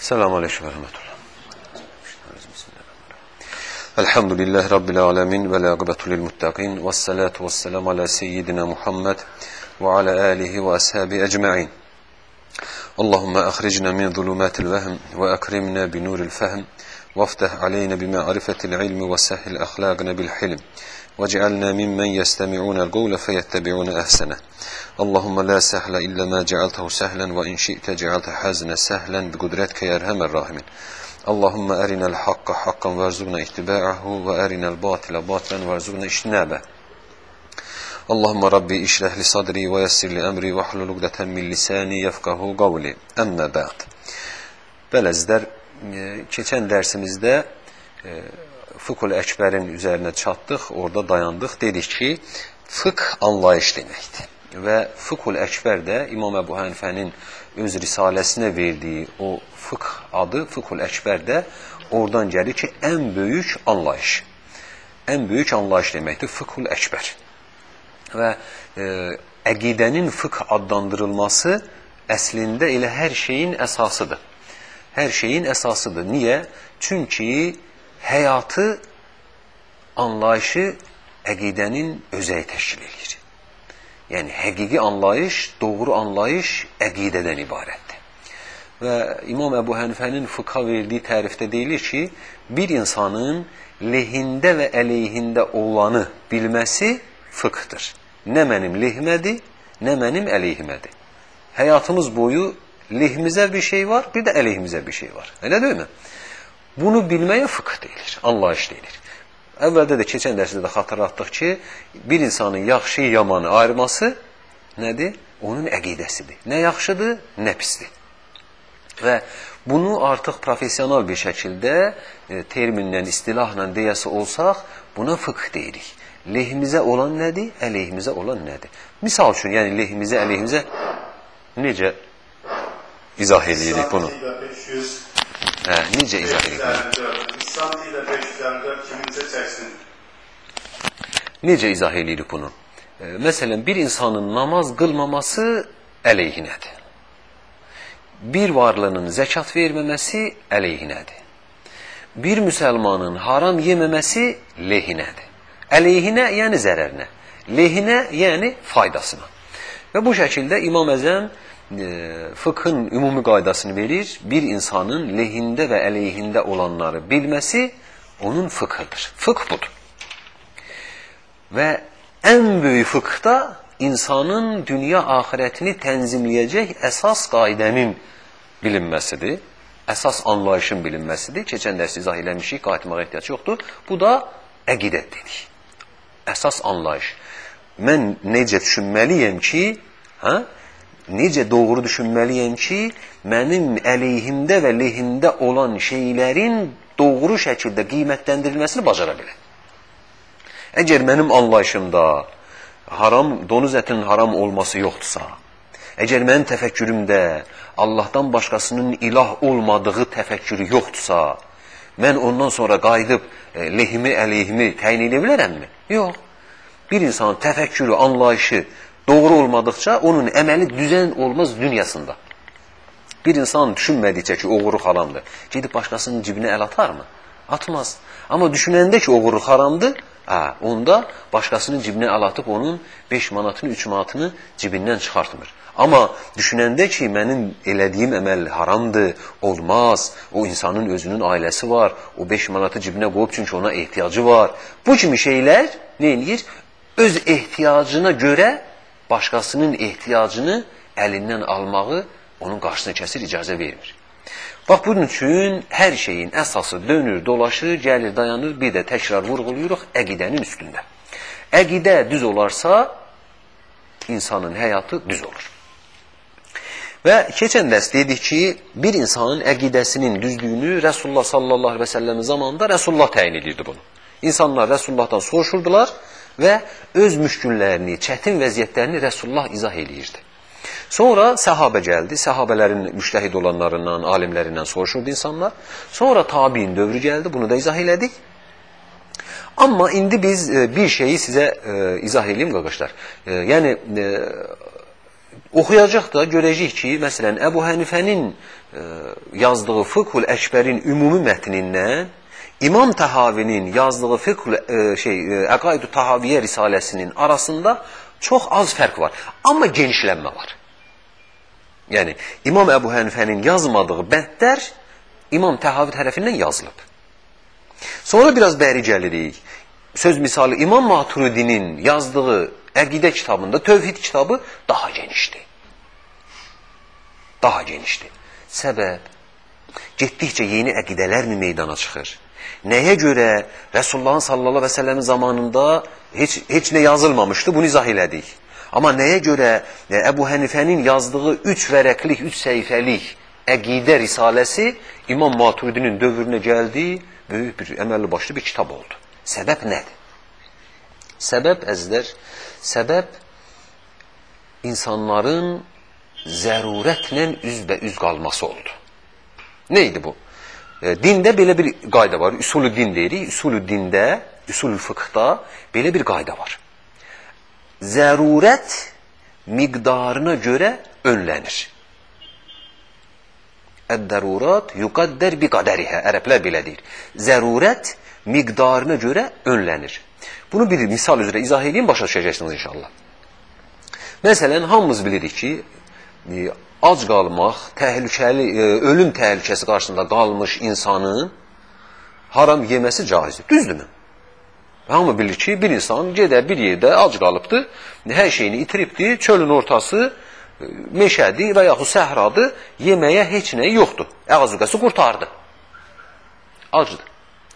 السلام عليكم ورحمة الله. الحمد لله رب العالمين والعقبة للمتقين والصلاة والسلام على سيدنا محمد وعلى آله وأصحابه أجمعين. اللهم أخرجنا من ظلمات الوهم وأكرمنا بنور الفهم وافتح علينا بمعرفة العلم وسهل أخلاقنا بالحلم. واجعلنا ممن يستمعون القول فيتبعون أحسنه اللهم لا سهل إلا ما جعلته سهلا وإن شئت جعلت حزنا سهلا بقدرتك يا أرحم الراحمين اللهم أرنا الحق حقا وارزقنا اتباعه وأرنا الباطل باطلا وارزقنا اجتنابه اللهم ربي اشرح لي صدري ويسر لي أمري واحلل عقدة من lisani yefkahu qavli. Əmmə bə'd. Bələzlər, e, keçən dərsimizdə e, fıkhul əkbərin üzərinə çatdıq, orada dayandıq. Dedik ki, fıkh anlayış deməkdir. Və fıkhul əkbər də İmam Əbu Hənifənin öz risaləsinə verdiyi o fıkh adı, fıkhul əkbər də oradan gəlir ki, ən böyük anlayış. Ən böyük anlayış deməkdir, fıkhul əkbər və e, əqidənin fıkh adlandırılması əslində elə hər şeyin əsasıdır. Hər şeyin əsasıdır. Niyə? Çünki həyatı anlayışı əqidənin özəyi təşkil edir. Yəni, həqiqi anlayış, doğru anlayış əqidədən ibarətdir. Və İmam Əbu Hənifənin fıkha verdiyi tərifdə deyilir ki, bir insanın lehində və əleyhində olanı bilməsi fıkhdır. Nə mənim lehmədir, nə mənim əleyhimədir. Həyatımız boyu lehimizə bir şey var, bir də əleyhimizə bir şey var. Elə deyilmi? Bunu bilməyə fıqh deyilir, anlayış deyilir. Əvvəldə də keçən dərsdə də xatırlatdıq ki, bir insanın yaxşı, yamanı ayırması nədir? Onun əqidəsidir. Nə yaxşıdır, nə pisdir. Və bunu artıq professional bir şəkildə e, terminlə, istilahla deyəsi olsaq, buna fıqh deyirik. Lehimizə olan nədir, əleyhimizə olan nədir? Misal üçün, yəni lehimizə, əleyhimizə necə izah edirik bunu? Hə, necə izah edirik? İslam ilə 554 kiminsə çəksin. Necə izah edirik bunu? E, məsələn, bir insanın namaz qılmaması əleyhinədir. Bir varlının zəkat verməməsi əleyhinədir. Bir müsəlmanın haram yeməməsi lehinədir. Əleyhinə, yəni zərərinə. Lehinə, yəni faydasına. Və bu şəkildə İmam Əzəm fıkhın ümumi qaydasını verir. Bir insanın lehində və əleyhində olanları bilməsi onun fıkhıdır. Fıkh budur. Və ən böyük fıkhda insanın dünya axirətini tənzimləyəcək əsas qaydənin bilinməsidir. Əsas anlayışın bilinməsidir. Keçən dərs izah eləmişik, qayıtmağa ehtiyac yoxdur. Bu da əqidət dedik. Əsas anlayış. Mən necə düşünməliyəm ki, hə? Necə doğru düşünməliyəm ki, mənim əleyhimdə və lehimdə olan şeylərin doğru şəkildə qiymətləndirilməsini bacara biləm. Əgər mənim anlayışımda haram, donuz ətinin haram olması yoxdursa, əgər mənim təfəkkürümdə Allahdan başqasının ilah olmadığı təfəkkürü yoxdursa, mən ondan sonra qayıdıb e, lehimi, əleyhimi təyin edə bilərəmmi? Yox. Bir insanın təfəkkürü, anlayışı doğru olmadıqca onun əməli düzən olmaz dünyasında. Bir insan düşünmədikcə ki, oğurluq haramdır, gedib başqasının cibinə əl atarmı? Atmaz. Amma düşünəndə ki, oğurluq haramdır, hə, onda başqasının cibinə əl atıb onun 5 manatını, 3 manatını cibindən çıxartmır. Amma düşünəndə ki, mənim elədiyim əməl haramdır, olmaz, o insanın özünün ailəsi var, o 5 manatı cibinə qoyub çünki ona ehtiyacı var. Bu kimi şeylər nə eləyir? Öz ehtiyacına görə başqasının ehtiyacını əlindən almağı onun qarşısını kəsir, icazə vermir. Bax, bunun üçün hər şeyin əsası dönür, dolaşır, gəlir, dayanır, bir də təkrar vurğuluyuruq əqidənin üstündə. Əqidə düz olarsa, insanın həyatı düz olur. Və keçən dərs dedik ki, bir insanın əqidəsinin düzlüyünü Rəsulullah sallallahu aleyhi və səlləmin zamanında Rəsulullah təyin edirdi bunu. İnsanlar Rəsullahdan soruşurdular və öz müşküllərini, çətin vəziyyətlərini Rəsulullah izah eləyirdi. Sonra səhabə gəldi, səhabələrin müştəhid olanlarından, alimlərindən soruşurdu insanlar. Sonra tabiin dövrü gəldi, bunu da izah elədik. Amma indi biz e, bir şeyi sizə e, izah edeyim qardaşlar. E, yəni oxuyacaq da görəcəyik ki, məsələn, Əbu Hənifənin yazdığı Fıkhul Əkbərin ümumi mətnindən İmam Təhavinin yazdığı Fıkhul e, şey e, Əqaidu Tahaviyyə risaləsinin arasında çox az fərq var, amma genişlənmə var. Yəni İmam Əbu Hənifənin yazmadığı bəndlər İmam Təhavi tərəfindən yazılıb. Sonra biraz bəri gəlirik. Söz misalı İmam Maturidinin yazdığı əqidə kitabında tövhid kitabı daha genişdir. Daha genişdir. Səbəb, getdikcə yeni əqidələr mi meydana çıxır? Nəyə görə Rəsullahın sallallahu və səlləmin zamanında heç heç nə yazılmamışdı, bunu izah elədik. Amma nəyə görə e, Əbu Hənifənin yazdığı 3 vərəqlik, 3 səhifəlik əqidə risaləsi İmam Maturidinin dövrünə gəldi, böyük bir əməlli başlı bir kitab oldu. Səbəb nədir? Səbəb əzlər, səbəb insanların zərurətlə üzbə-üz qalması oldu. Nə idi bu? E, dində belə bir qayda var. Üsulü din deyirik. Üsulü dində, üsulü fıqhda belə bir qayda var. Zərurət miqdarına görə önlənir. Əd-dərurat yuqaddər bi qədərihə. Ərəblər belə deyir. Zərurət miqdarına görə önlənir. Bunu bir misal üzrə izah edeyim, başa düşəcəksiniz inşallah. Məsələn, hamımız bilirik ki, ac qalmaq, təhlükəli, e, ölüm təhlükəsi qarşısında qalmış insanın haram yeməsi caizdir. Düzdürmü? Hamı bilir ki, bir insan gedə bir yerdə ac qalıbdır, hər şeyini itiribdir, çölün ortası e, meşədir və yaxud səhradır, yeməyə heç nəyi yoxdur. Əğazuqəsi qurtardı. Acdır,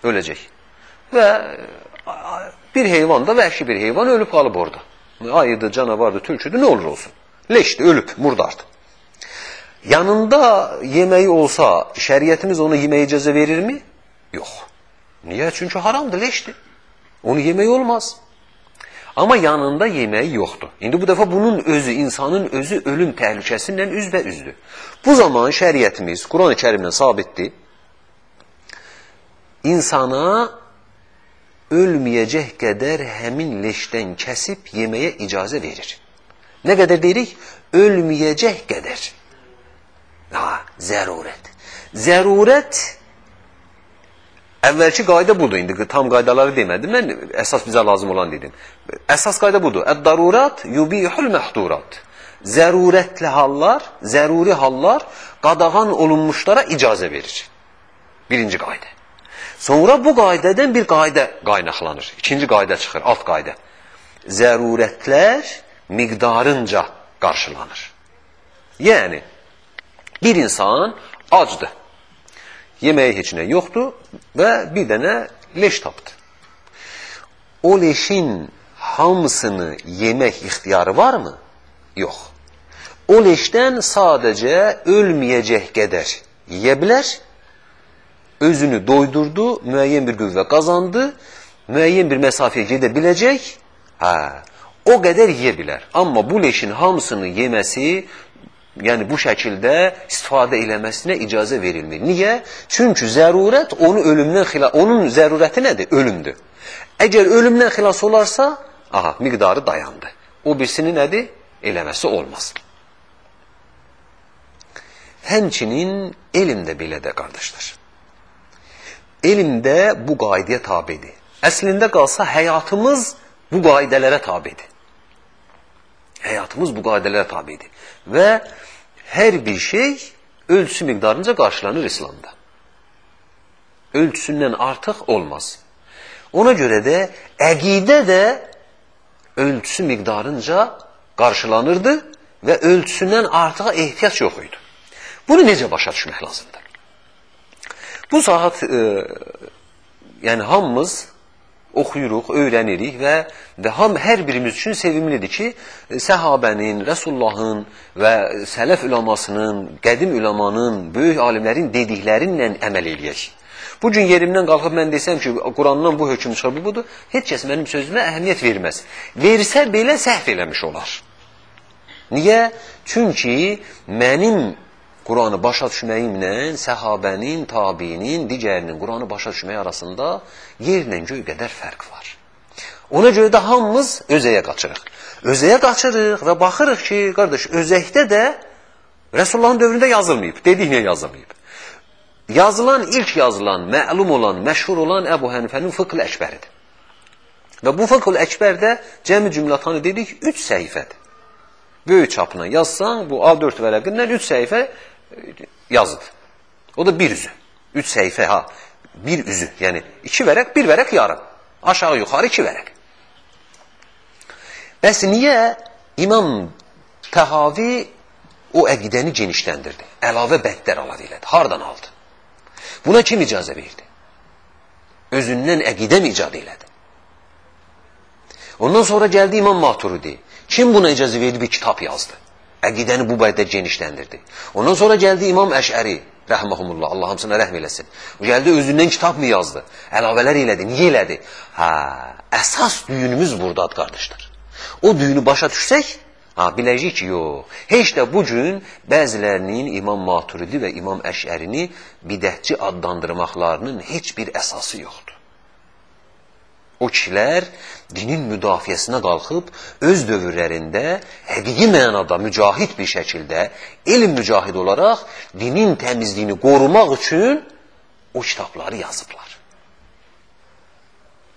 öləcək. Və bir heyvan da, vəhşi bir heyvan ölüb qalıb orada. Ayıdır, canavardır, tülküdür, nə olur olsun. Leşdir, ölüb, murdardır. Yanında yeməyi olsa, şəriətimiz onu yeməyə icazə verirmi? Yox. Niyə? Çünki haramdır, leşdir. Onu yemək olmaz. Amma yanında yeməyi yoxdur. İndi bu dəfə bunun özü, insanın özü ölüm təhlükəsindən üzbə üzdür. Bu zaman şəriətimiz Quran-ı Kərimlə sabitdir. İnsana ölməyəcək qədər həmin leşdən kəsib yeməyə icazə verir. Nə qədər deyirik? Ölməyəcək qədər. Ha, zərurət. Zərurət əvvəlki qayda budur. İndi tam qaydaları demədim. Mən əsas bizə lazım olan dedim. Əsas qayda budur. Əd-darurat yubihul məhdurat. Zərurətli hallar, zəruri hallar qadağan olunmuşlara icazə verir. Birinci qayda. Sonra bu qaydadan bir qayda qaynaqlanır. İkinci qayda çıxır, alt qayda. Zərurətlər miqdarınca qarşılanır. Yəni, Bir insan acdır. Yeməyə heç nə yoxdur və bir dənə leş tapdı. O leşin hamısını yemək ixtiyarı varmı? Yox. O leşdən sadəcə ölməyəcək qədər yeyə bilər, özünü doydurdu, müəyyən bir qüvvə qazandı, müəyyən bir məsafəyə gedə biləcək, hə, o qədər yeyə bilər. Amma bu leşin hamısını yeməsi yəni bu şəkildə istifadə eləməsinə icazə verilmir. Niyə? Çünki zərurət onu ölümdən xilas, onun zərurəti nədir? Ölümdür. Əgər ölümdən xilas olarsa, aha, miqdarı dayandı. O birisini nədir? Eləməsi olmaz. Həmçinin elm də belədir, qardaşlar. Elm də bu qaydaya tabidir. Əslində qalsa həyatımız bu qaydalara tabidir. Həyatımız bu qaydələrə tabidir. Və hər bir şey ölçüsü miqdarınca qarşılanır İslamda. Ölçüsündən artıq olmaz. Ona görə də əqidə də ölçüsü miqdarınca qarşılanırdı və ölçüsündən artığa ehtiyac yox idi. Bunu necə başa düşmək lazımdır? Bu saat e, yəni hamımız oxuyuruq, öyrənirik və və ham hər birimiz üçün sevimlidir ki, səhabənin, Rəsullahın və sələf üləmasının, qədim üləmanın, böyük alimlərin dediklərinlə əməl eləyək. Bu gün yerimdən qalxıb mən desəm ki, Qurandan bu hökm çıxır, bu budur, heç kəs mənim sözümə əhəmiyyət verməz. Versə belə səhv eləmiş olar. Niyə? Çünki mənim Quranı başa düşməyimlə səhabənin, tabiinin, digərinin Quranı başa düşmək arasında yerlə göy qədər fərq var. Ona görə də hamımız özəyə qaçırıq. özəyə qaçırıq və baxırıq ki, qardaş, özəkdə də Rəsulullahın dövründə yazılmayıb, dediyinə yazılmayıb. Yazılan, ilk yazılan, məlum olan, məşhur olan Əbu Hənifənin fıqh-ül əkbəridir. Və bu fıqh-ül əkbərdə cəmi cümlətanı dedik, 3 səhifədir. Böyük çapına yazsan, bu A4 vərəqindən 3 səhifə yazıdır. O da bir üzü. 3 səhifə, ha, bir üzü. Yəni, 2 vərəq, bir vərəq yarım. Aşağı yuxarı 2 vərəq. Bəs niyə İmam Təhavi o əqidəni genişləndirdi? Əlavə bəndlər əlavə elədi. Hardan aldı? Buna kim icazə verdi? Özündən əqidə mi icad elədi? Ondan sonra gəldi İmam Maturidi. Kim buna icazə verdi bir kitab yazdı? Əqidəni bu bayda genişləndirdi. Ondan sonra gəldi İmam Əşəri, rəhməhumullah, Allah hamısına rəhm eləsin. O gəldi özündən kitab mı yazdı? Əlavələr elədi. Niyə elədi? Hə, əsas düyünümüz buradadır, qardaşlar. O düyünü başa düşsək, ha, biləcək ki, yox. Heç də bu gün bəzilərinin İmam Maturidi və İmam Əşərini bidətçi adlandırmaqlarının heç bir əsası yoxdur. O kişilər dinin müdafiəsinə qalxıb, öz dövrlərində həqiqi mənada mücahid bir şəkildə, elm mücahid olaraq dinin təmizliyini qorumaq üçün o kitabları yazıblar.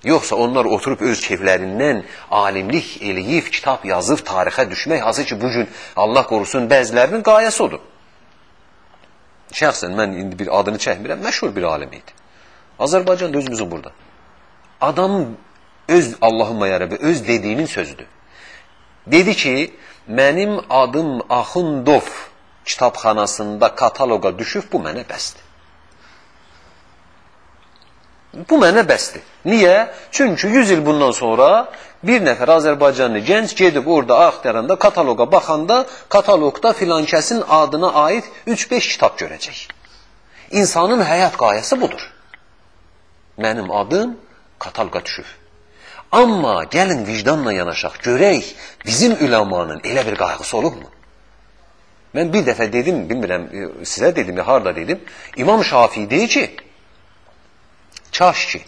Yoxsa onlar oturub öz keyflərindən alimlik eləyib, kitab yazıb, tarixə düşmək, hansı ki, bugün Allah qorusun bəzilərinin qayəsi odur. Şəxsən mən indi bir adını çəkmirəm, məşhur bir alim idi. Azərbaycanda özümüzün burada. Adam öz Allahümə ya Rabbi, öz dediyinin sözüdür. Dedi ki, mənim adım Axundov kitabxanasında kataloqa düşüb, bu mənə bəsdir. Bu mənə bəsdir. Niyə? Çünki 100 il bundan sonra bir nəfər Azərbaycanlı gənc gedib orada axtaranda, kataloqa baxanda, kataloqda filankəsin adına aid 3-5 kitab görəcək. İnsanın həyat qayəsi budur. Mənim adım kataloqa düşüb. Amma gəlin vicdanla yanaşaq, görək bizim üləmanın elə bir qayğısı olubmu? Mən bir dəfə dedim, bilmirəm, sizə dedim ya, harada dedim, İmam Şafii deyir ki, kaş ki,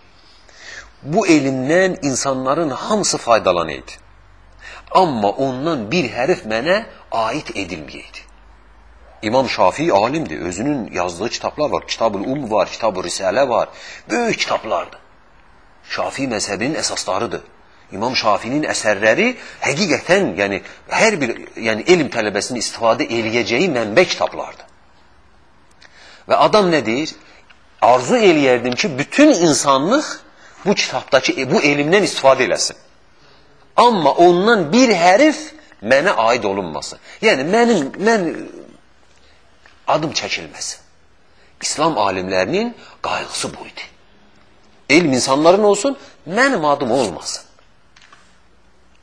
bu elmdən insanların hamısı faydalanıydı. Amma ondan bir hərif mənə aid edilməyəydi. İmam Şafii alimdir, özünün yazdığı kitablar var, Kitab-ül Um var, Kitab-ı Risalə var, böyük kitablardır. Şafii məzhəbinin əsaslarıdır. İmam Şafinin əsərləri həqiqətən, yəni hər bir yəni elm tələbəsinin istifadə eləyəcəyi mənbə kitablardır. Və adam nə deyir? Arzu eləyərdim ki, bütün insanlıq bu kitabdakı bu elmdən istifadə eləsin. Amma ondan bir hərif mənə aid olunmasın. Yəni mənim mən adım çəkilməsin. İslam alimlərinin qayğısı bu idi. Elm insanların olsun, mənim adım olmasın.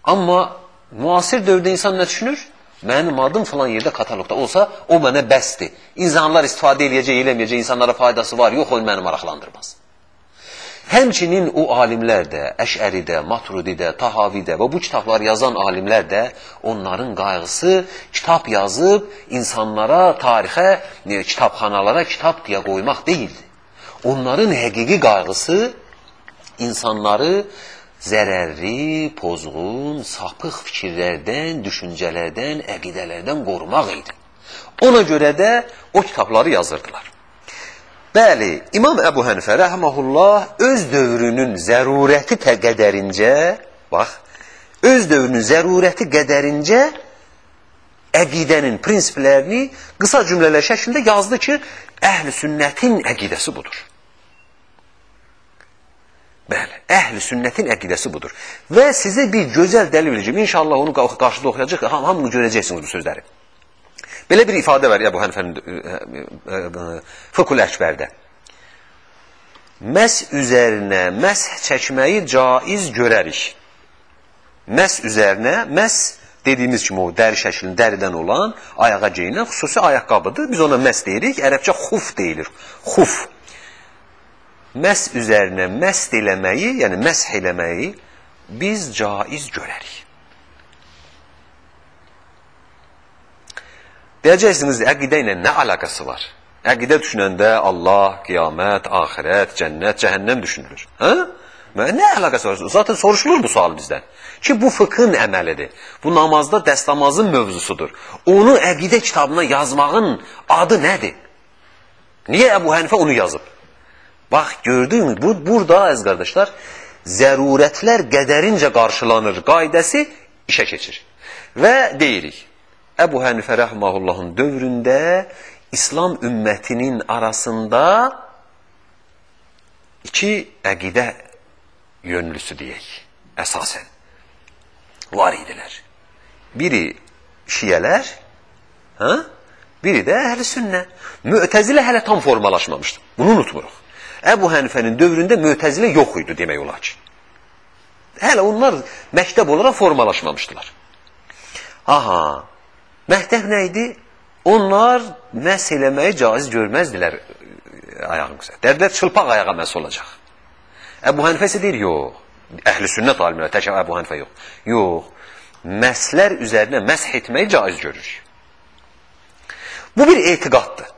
Amma müasir dövrdə insan nə düşünür? Mənim adım falan yerdə kataloqda olsa, o mənə bəsdir. İnsanlar istifadə eləyəcək, eləməyəcək, insanlara faydası var, yox, o məni maraqlandırmaz. Həmçinin o alimlər də, Əşəridə, Matrudidə, Tahavidə və bu kitablar yazan alimlər də onların qayğısı kitab yazıb insanlara, tarixə, kitabxanalara kitab deyə qoymaq deyildi. Onların həqiqi qayğısı insanları zərərli, pozğun, sapıq fikirlərdən, düşüncələrdən, əqidələrdən qorumaq idi. Ona görə də o kitabları yazırdılar. Bəli, İmam Əbu Hənifə rəhməhullah öz dövrünün zərurəti qədərincə, bax, öz dövrünün zərurəti qədərincə əqidənin prinsiplərini qısa cümlələr şəklində yazdı ki, əhl-i sünnətin əqidəsi budur. Bəli, əhl-i sünnətin əqidəsi budur. Və sizə bir gözəl dəlil verəcəm. İnşallah onu qarşıda oxuyacaq, ham hamını görəcəksiniz bu sözləri. Belə bir ifadə var Əbu Hənifənin e, e, e, Fıkhul Əkbərdə. Məs üzərinə məs çəkməyi caiz görərik. Məs üzərinə, məs dediyimiz kimi o dəri şəklində dəridən olan ayağa geyinən xüsusi ayaqqabıdır. Biz ona məs deyirik. Ərəbcə xuf deyilir. Xuf məs üzərinə məst eləməyi, yəni məsh eləməyi biz caiz görərik. Deyəcəksiniz, əqidə ilə nə əlaqəsi var? Əqidə düşünəndə Allah, qiyamət, axirət, cənnət, cəhənnəm düşünülür. Hə? Nə əlaqəsi var? Zaten soruşulur bu sual bizdən. Ki bu fıkhın əməlidir. Bu namazda dəstəmazın mövzusudur. Onu əqidə kitabına yazmağın adı nədir? Niyə Əbu Hənifə onu yazıb? Bax gördünmü? Bu burada əziz qardaşlar, zərurətlər qədərincə qarşılanır. Qaydəsi işə keçir. Və deyirik, Əbu Hənifə rəhməhullahın dövründə İslam ümmətinin arasında iki əqidə yönlüsü deyək, əsasən var idilər. Biri şiyələr, hə? biri də əhl-i sünnə. Mü'təzilə hələ tam formalaşmamışdı. Bunu unutmuruq. Əbu Hənifənin dövründə mü'təzilə yox idi demək olar ki. Hələ onlar məktəb olaraq formalaşmamışdılar. Aha, məktəb nə idi? Onlar məhz eləməyi caiz görməzdilər ayağınıza. Dərdlər çılpaq ayağa məhz olacaq. Əbu Hənifə isə deyir, yox. Əhl-i sünnət alimləri, tək Əbu Hənifə yox. Yox, məslər üzərinə məsh etməyi caiz görür. Bu bir etiqaddır.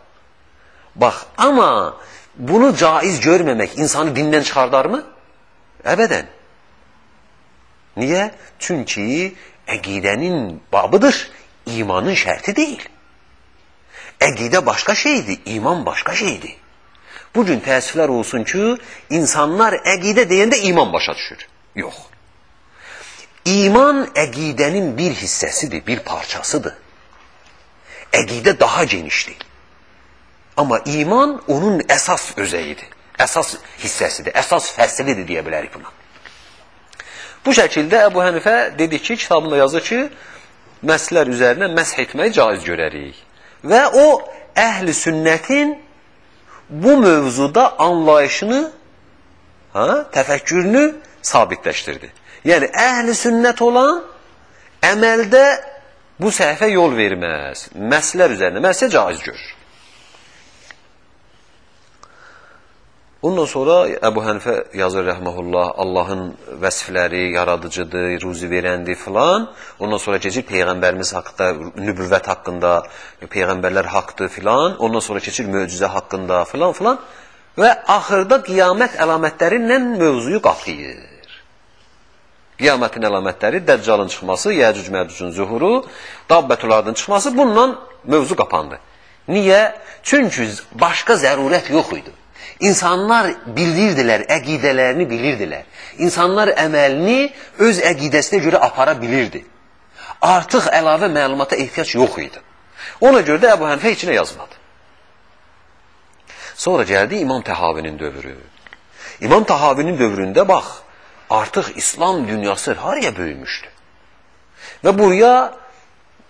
Bax, amma bunu caiz görməmək insanı dindən çıxardarmı? Əbədən. Niyə? Çünki əqidənin babıdır, imanın şərti deyil. Əqidə başqa şeydir, iman başqa şeydir. Bugün təəssüflər olsun ki, insanlar əqidə deyəndə iman başa düşür. Yox. İman əqidənin bir hissəsidir, bir parçasıdır. Əqidə daha genişdir. Amma iman onun əsas özəyidir, əsas hissəsidir, əsas fəslidir deyə bilərik buna. Bu şəkildə Əbu Hənifə dedi ki, kitabında yazır ki, məslər üzərinə məsh etməyi caiz görərik. Və o əhl-i sünnətin bu mövzuda anlayışını, ha, təfəkkürünü sabitləşdirdi. Yəni, əhl-i sünnət olan əməldə bu səhvə yol verməz. Məslər üzərində, məslə caiz görür. Ondan sonra Əbu Hənifə yazır rəhməhullah, Allahın vəsifləri yaradıcıdır, ruzi verəndir filan. Ondan sonra keçir Peyğəmbərimiz haqqında, nübüvvət haqqında, Peyğəmbərlər haqqdır filan. Ondan sonra keçir möcüzə haqqında filan filan. Və axırda qiyamət əlamətlərindən mövzuyu qapıyır. Qiyamətin əlamətləri, Dəccalın çıxması, Yəcüc Məcücün zuhuru, Dabbətulardan çıxması bununla mövzu qapandı. Niyə? Çünki başqa zərurət yox idi. İnsanlar bilirdilər, əqidələrini bilirdilər. İnsanlar əməlini öz əqidəsinə görə apara bilirdi. Artıq əlavə məlumata ehtiyac yox idi. Ona görə də Əbu Hənifə içinə yazmadı. Sonra gəldi İmam Təhavinin dövrü. İmam Təhavinin dövründə bax, artıq İslam dünyası haraya böyümüşdü. Və buraya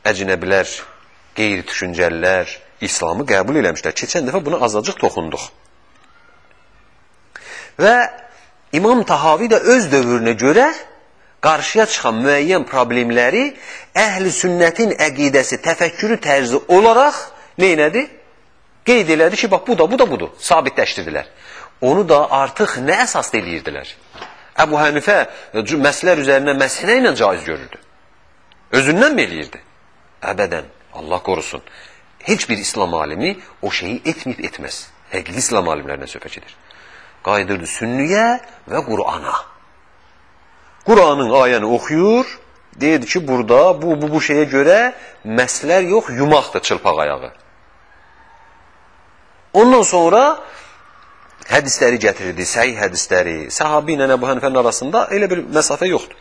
əcnəbilər, qeyri-düşüncəllər İslamı qəbul eləmişlər. Keçən dəfə buna azacıq toxunduq. Və İmam Tahavi də öz dövrünə görə qarşıya çıxan müəyyən problemləri əhl-i sünnətin əqidəsi, təfəkkürü tərzi olaraq neynədi? Qeyd elədi ki, bax bu da, bu da budur. Sabitləşdirdilər. Onu da artıq nə əsas eləyirdilər? Əbu Hənifə məsələr üzərinə məsələ ilə caiz görürdü. Özündən mi eləyirdi? Əbədən, Allah qorusun. Heç bir İslam alimi o şeyi etməyib etməz. Həqiqi İslam alimlərinə söhbət edir qayıdırdı sünniyə və Qur'ana. Qur'anın ayəni oxuyur, deyirdi ki, burada bu, bu, bu şeyə görə məslər yox, yumaqdır çılpaq ayağı. Ondan sonra hədisləri gətirirdi, səhih hədisləri. Səhabi ilə Əbu Hənifənin arasında elə bir məsafə yoxdur.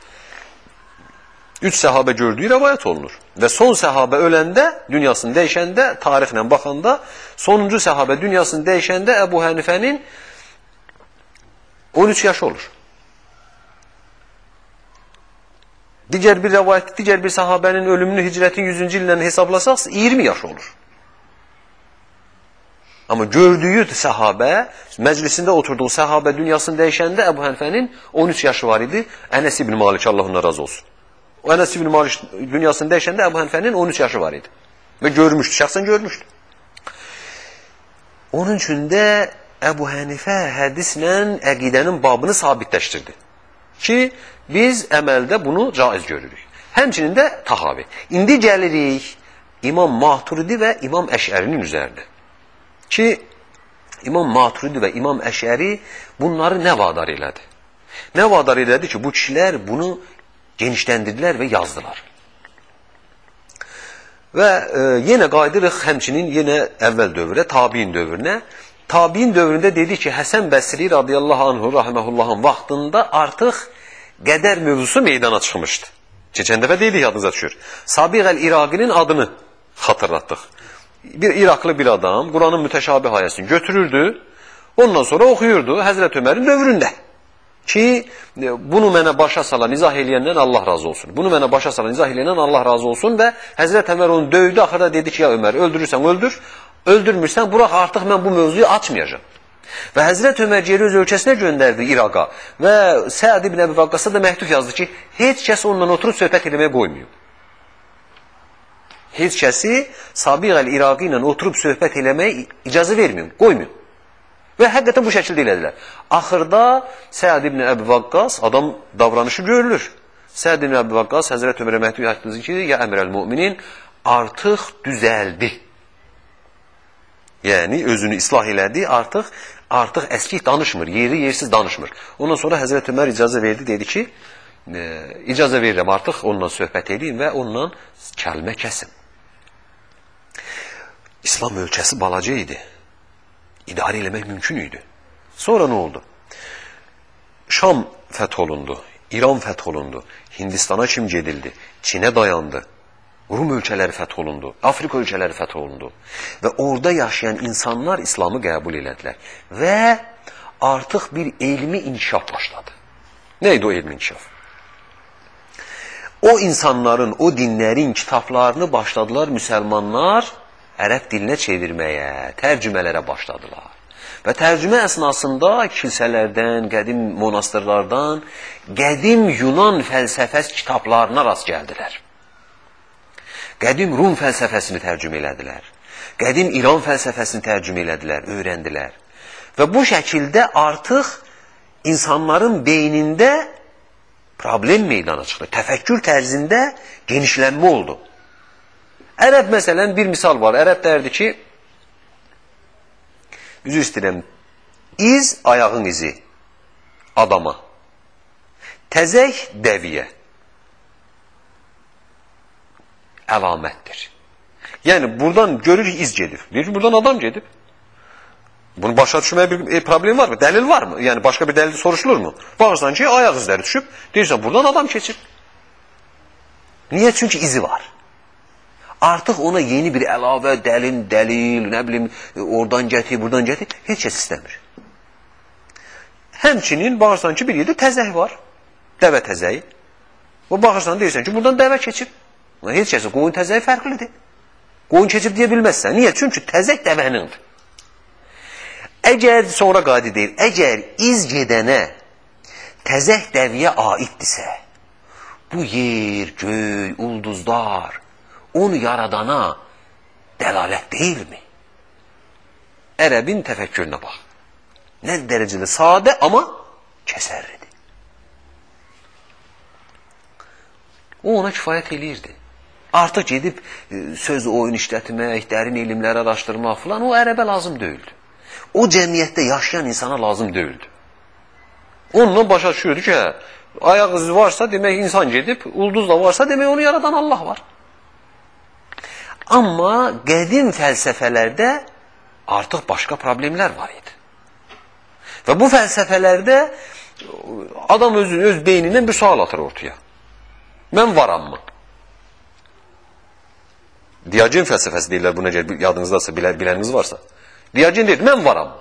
Üç səhabə gördüyü rəvayət olunur. Və son səhabə öləndə, dünyasını dəyişəndə, tarixlə baxanda, sonuncu səhabə dünyasını dəyişəndə Əbu Hənifənin 13 yaş olur. Digər bir rəvayətdə, digər bir sahabənin ölümünü hicrətin 100-cü illə hesablasaq 20 yaş olur. Amma gördüyü səhabə, məclisində oturduğu səhabə dünyasını dəyişəndə Əbu Hənfənin 13 yaşı var idi. Ənəs ibn Malik, Allah ondan razı olsun. O Ənəs ibn Malik dünyasını dəyişəndə Əbu Hənfənin 13 yaşı var idi. Və görmüşdü, şəxsən görmüşdü. Onun üçün də Əbu Hənifə hədislə əqidənin babını sabitləşdirdi. Ki, biz əməldə bunu caiz görürük. Həmçinin də tahavi. İndi gəlirik İmam Maturidi və İmam Əşərinin üzərinə. Ki, İmam Maturidi və İmam Əşəri bunları nə vadar elədi? Nə vadar elədi ki, bu kişilər bunu genişləndirdilər və yazdılar. Və e, yenə qayıdırıq həmçinin yenə əvvəl dövrə, tabiin dövrünə. Tabiin dövründə dedi ki, Həsən Bəsri radiyallahu anhu rahiməhullahın vaxtında artıq qədər mövzusu meydana çıxmışdı. Keçən dəfə deyilik yadınıza düşür. Sabiq əl-İraqinin adını xatırlatdıq. Bir İraqlı bir adam Quranın mütəşabih ayəsini götürürdü, ondan sonra oxuyurdu Həzrət Ömərin dövründə. Ki, bunu mənə başa salan, izah eləyəndən Allah razı olsun. Bunu mənə başa salan, izah eləyəndən Allah razı olsun və Həzrət Ömər onu döydü, axırda dedi ki, ya Ömər, öldürürsən, öldür, öldürmürsən, burax artıq mən bu mövzuyu açmayacağım. Və Həzrət Ömər geri öz ölkəsinə göndərdi İraqa və Səad ibn Əbi Vaqqasa da məktub yazdı ki, heç kəs onunla oturub söhbət eləməyə qoymuyor. Heç kəsi Sabiq əl-İraqi ilə oturub söhbət eləməyə icazə vermiyor, qoymuyor. Və həqiqətən bu şəkildə elədilər. Axırda Səad ibn Əbi Vaqqas, adam davranışı görülür. Səad ibn Əbi Vaqqas Həzrət Ömərə məktub yazdı ki, ya əmrəl müminin artıq düzəldi. Yəni özünü islah elədi, artıq artıq əskik danışmır, yeri yersiz danışmır. Ondan sonra Həzrət Ömər icazə verdi, dedi ki, e, icazə verirəm artıq onunla söhbət edeyim və onunla kəlmə kəsim. İslam ölkəsi balaca idi. İdarə eləmək mümkün idi. Sonra nə oldu? Şam fəth olundu, İran fəth olundu, Hindistana kim gedildi, Çinə dayandı, Rum ölkələri fəth olundu, Afrika ölkələri fəth olundu və orada yaşayan insanlar İslamı qəbul elədilər və artıq bir elmi inkişaf başladı. Nə idi o elmi inkişaf? O insanların, o dinlərin kitablarını başladılar müsəlmanlar ərəb dilinə çevirməyə, tərcümələrə başladılar. Və tərcümə əsnasında kilsələrdən, qədim monastırlardan, qədim Yunan fəlsəfəs kitablarına rast gəldilər. Qədim Rum fəlsəfəsini tərcümə elədilər. Qədim İran fəlsəfəsini tərcümə elədilər, öyrəndilər. Və bu şəkildə artıq insanların beynində problem meydana çıxdı. Təfəkkür tərzində genişlənmə oldu. Ərəb məsələn bir misal var. Ərəb dərdi ki, üzr istəyirəm, iz ayağın izi adama, təzək dəviyə əlamətdir. Yəni, buradan görür iz gedir. Deyir ki, buradan adam gedib. Bunu başa düşməyə bir e, problem var mı? Dəlil var mı? Yəni, başqa bir dəlil soruşulur mu? Baxırsan ki, ayaq izləri düşüb, deyirsən, buradan adam keçib. Niyə? Çünki izi var. Artıq ona yeni bir əlavə, dəlil, dəlil, nə bilim, oradan gətir, buradan gətir, heç kəs istəmir. Həmçinin baxırsan ki, bir yerdə təzəh var, dəvə təzəyi. O baxırsan, deyirsən ki, buradan dəvə keçib. Heç kəsə qoyun təzəyi fərqlidir. Qoyun keçib deyə bilməzsən. Niyə? Çünki təzək dəvənindir. Əgər, sonra qadi deyir, əgər iz gedənə təzək dəviyə aiddirsə, bu yer, göy, ulduzlar, onu yaradana dəlalət deyilmi? Ərəbin təfəkkürünə bax. Nə dərəcədə sadə, amma kəsərlidir. O ona kifayət eləyirdi. Artıq gedib e, söz oyun işlətmək, dərin elmləri araşdırmaq filan o ərəbə lazım deyildi. O cəmiyyətdə yaşayan insana lazım deyildi. Onunla başa düşürdü ki, hə, ayaq izi varsa demək insan gedib, ulduz da varsa demək onu yaradan Allah var. Amma qədim fəlsəfələrdə artıq başqa problemlər var idi. Və bu fəlsəfələrdə adam öz, öz beynindən bir sual atır ortaya. Mən varammı? Diyogen fəlsəfəsi deyirlər buna gəlir, yadınızdasa, bilə, biləniniz varsa. Diyogen deyir, mən varam.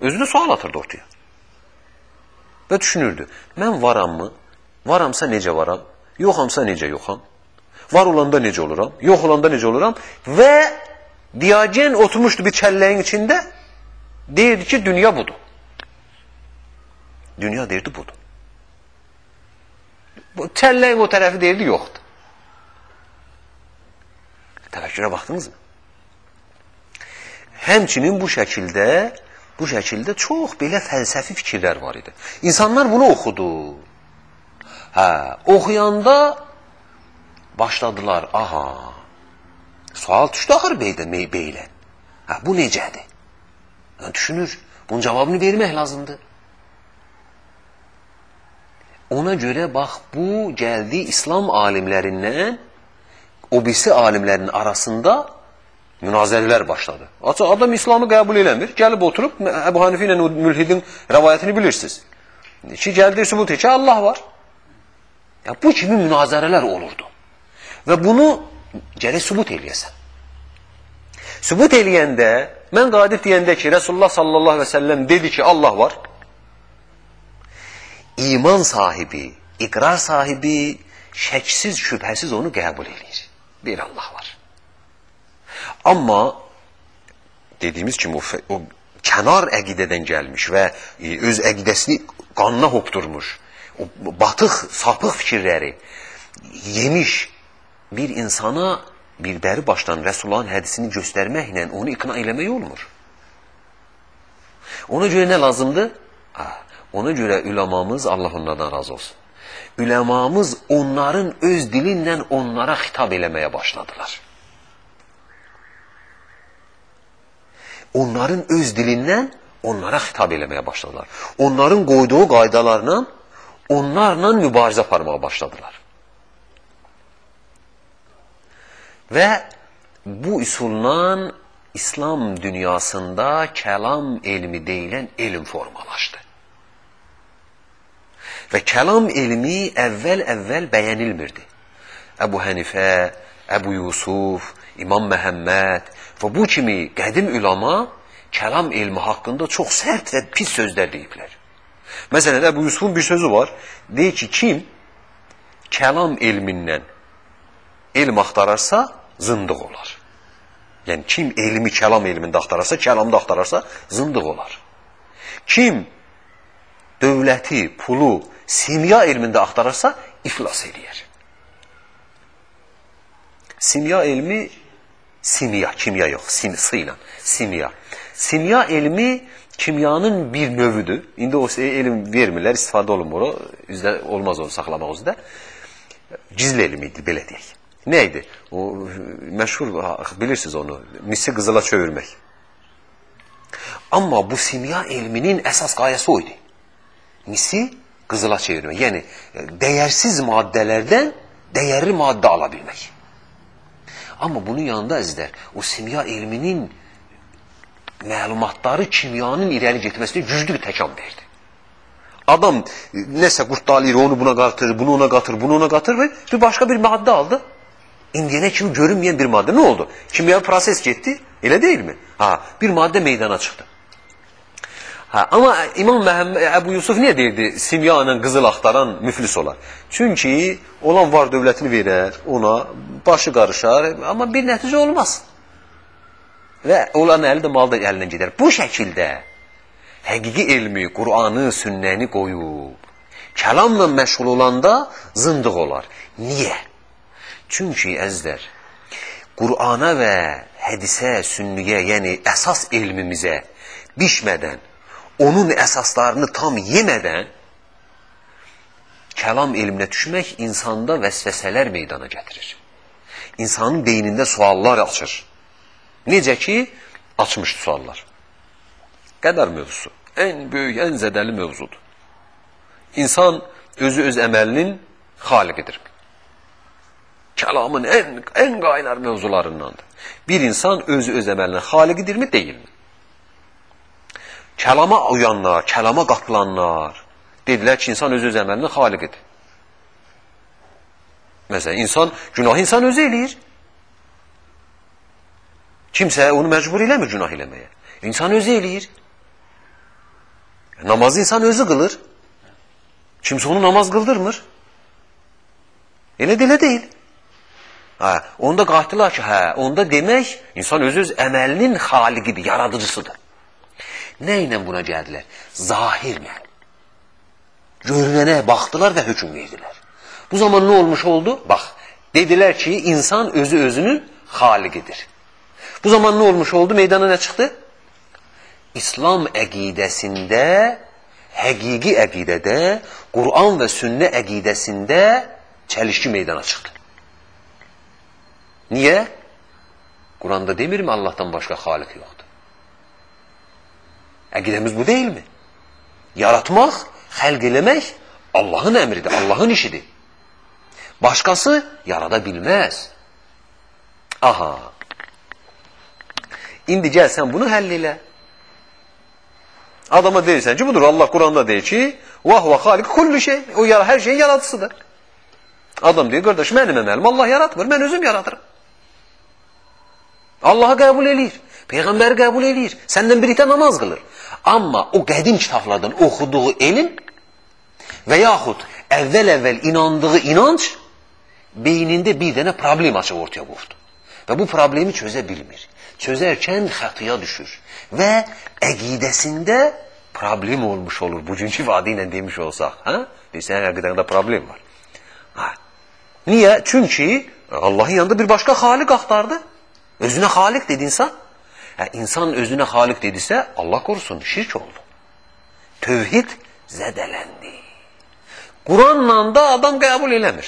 Özünü sual atırdı ortaya. Və düşünürdü, mən varammı? Varamsa necə varam? Yoxamsa necə yoxam? Var olanda necə oluram? Yox olanda necə oluram? Və Diyogen oturmuşdu bir kəlləyin içində. Deyirdi ki, dünya budur. Dünya deyirdi budur. Bu kəlləyin o tərəfi deyirdi, yoxdur. Təfəkkürə baxdınızmı? Həmçinin bu şəkildə bu şəkildə çox belə fəlsəfi fikirlər var idi. İnsanlar bunu oxudu. Hə, oxuyanda başladılar, aha, sual düşdü axır beydə, beylə. Hə, bu necədir? Hə, düşünür, bunun cavabını vermək lazımdır. Ona görə bax bu gəldi İslam alimlərindən o birisi alimlərin arasında münazirələr başladı. Açıq adam İslamı qəbul eləmir. Gəlib oturub Əbu Hanifə ilə mülhidin rəvayətini bilirsiniz. Ki gəldi sübut ki Allah var. Ya bu kimi münazirələr olurdu. Və bunu gərək sübut eləyəsən. Sübut eləyəndə, mən qadir deyəndə ki, Resulullah sallallahu aleyhi ve sellem dedi ki, Allah var. İman sahibi, iqrar sahibi, şəksiz, şübhəsiz onu qəbul eləyir. Bir Allah var. Amma dediyimiz kimi o, o kənar əqidədən gəlmiş və e, öz əqidəsini qanına hopdurmuş, o batıq, sapıq fikirləri yemiş bir insana bir bəri başdan Rəsulullahın hədisini göstərməklə onu iqna eləmək olmur. Ona görə nə lazımdır? Ha, ona görə üləmamız Allah onlardan razı olsun. Üləmamız onların öz dilinlə onlara xitab eləməyə başladılar. Onların öz dilindən onlara xitab eləməyə başladılar. Onların qoyduğu qaydalarla onlarla mübarizə aparmağa başladılar. Və bu üsulla İslam dünyasında kəlam elmi deyilən elm formalaşdı. Və kəlam elmi əvvəl-əvvəl bəyənilmirdi. Əbu Hənifə, Əbu Yusuf, İmam Məhəmməd və bu kimi qədim ulama kəlam elmi haqqında çox sərt və pis sözlər deyiblər. Məsələn, Əbu Yusufun bir sözü var. Deyir ki, kim kəlam elmindən elm axtararsa, zındıq olar. Yəni, kim elmi kəlam elmində axtararsa, kəlamda axtararsa, zındıq olar. Kim dövləti, pulu, simya elmində axtararsa, iflas eləyər. Simya elmi, simya, kimya yox, simsi ilə, simya. Simya elmi kimyanın bir növüdür. İndi o elm vermirlər, istifadə olunmur o, üzdə olmaz onu saxlamaq özdə. Gizli elm idi, belə deyək. Nə idi? O məşhur bilirsiniz onu, misi qızıla çevirmək. Amma bu simya elminin əsas qayəsi o idi. Misi qızıla çevirmək. Yəni dəyərsiz maddələrdən dəyərli maddə ala bilmək. Amma bunun yanında əzizlər, o simya elminin məlumatları kimyanın irəli getməsinə güclü bir təkan verdi. Adam nəsə qurtdalayır, onu buna qatır, bunu ona qatır, bunu ona qatır və bir başqa bir maddə aldı. İndiyənə kimi görünməyən bir maddə. Nə oldu? Kimya proses getdi, elə deyilmi? Ha, bir maddə meydana çıxdı. Ha, amma İmam Məhəmməd Əbu Yusuf niyə deyirdi? Simya ilə qızıl axtaran müflis olar. Çünki olan var dövlətini verər, ona başı qarışar, amma bir nəticə olmaz. Və onların əli də mal da əlindən gedər. Bu şəkildə həqiqi elmi, Qur'anı, sünnəni qoyub, kəlamla məşğul olanda zındıq olar. Niyə? Çünki əzizlər, Qur'ana və hədisə, sünniyə, yəni əsas elmimizə bişmədən, onun əsaslarını tam yemədən kəlam elminə düşmək insanda vəsvəsələr meydana gətirir. İnsanın beynində suallar açır. Necə ki, açmışdı suallar. Qədər mövzusu. Ən böyük, ən zədəli mövzudur. İnsan özü öz əməlinin xaliqidir. Kəlamın ən, ən qaynar mövzularındandır. Bir insan özü öz əməlinin xaliqidirmi, deyilmi? Kəlama uyanlar, kəlama qatılanlar dedilər ki, insan öz öz əməlinin xaliqidir. Məsələn, insan, günah insan özü eləyir. Kimsə onu məcbur eləmir günah eləməyə. İnsan özü eləyir. Namazı insan özü qılır. Kimsə onu namaz qıldırmır. Elə də elə deyil. Hə, onda qatılar ki, hə, onda demək insan öz-öz əməlinin xaliqidir, yaradıcısıdır. Nə ilə buna gəldilər? Zahirlə. Görünənə baxdılar və hökm verdilər. Bu zaman nə olmuş oldu? Bax, dedilər ki, insan özü özünün xaliqidir. Bu zaman nə olmuş oldu? Meydana nə çıxdı? İslam əqidəsində, həqiqi əqidədə, Quran və sünnə əqidəsində çəlişki meydana çıxdı. Niyə? Quranda demirmi Allahdan başqa xaliq yoxdur? Əqidəmiz bu deyilmi? Yaratmaq, xəlq eləmək Allahın əmridir, Allahın işidir. Başqası yarada bilməz. Aha. İndi gəl sən bunu həll elə. Adama deyirsən ki, budur Allah Quranda deyir ki, vah vah xaliq kullu şey. O yara hər şeyin yaradıcısıdır. Adam deyir, qardaş, mənim əməlim Allah yaratmır, mən özüm yaradıram. Allahı qəbul eləyir, Peyğəmbəri qəbul eləyir, səndən birlikdə namaz qılır. Amma o qədim kitablardan oxuduğu elm və yaxud əvvəl-əvvəl inandığı inanc beynində bir dənə problem açıb ortaya qoydu. Və bu problemi çözə bilmir. Çözərkən xətıya düşür və əqidəsində problem olmuş olur. Bugünkü ifadə ilə demiş olsaq, hə? Deyirsən, əqidəndə problem var. Ha. Niyə? Çünki Allahın yanında bir başqa xaliq axtardı. Özünə xaliq dedi insan. Hə, insan özünə xaliq dedisə, Allah qorusun, şirk oldu. Tövhid zədələndi. Quranla da adam qəbul eləmir.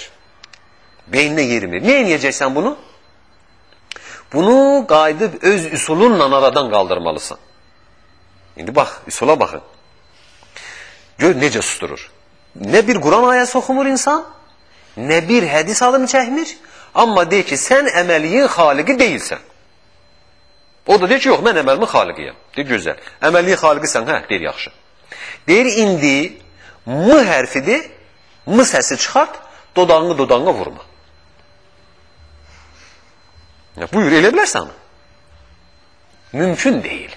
Beyninə yerimir. Nə edəcəksən bunu? Bunu qayıdıb öz üsulunla aradan qaldırmalısan. İndi bax, üsula baxın. Gör necə susturur. Nə bir Quran ayəsi oxumur insan, nə bir hədis adını çəkmir, amma deyir ki, sən əməliyin xaliqi deyilsən. O da deyir ki, yox, mən əməlimin xaliqiyəm. Deyir, gözəl. Əməliyin xaliqisən, hə, deyir, yaxşı. Deyir, indi M hərfidir, M səsi çıxart, dodağını dodağına vurma. Ya, buyur, elə bilərsən. Mümkün deyil.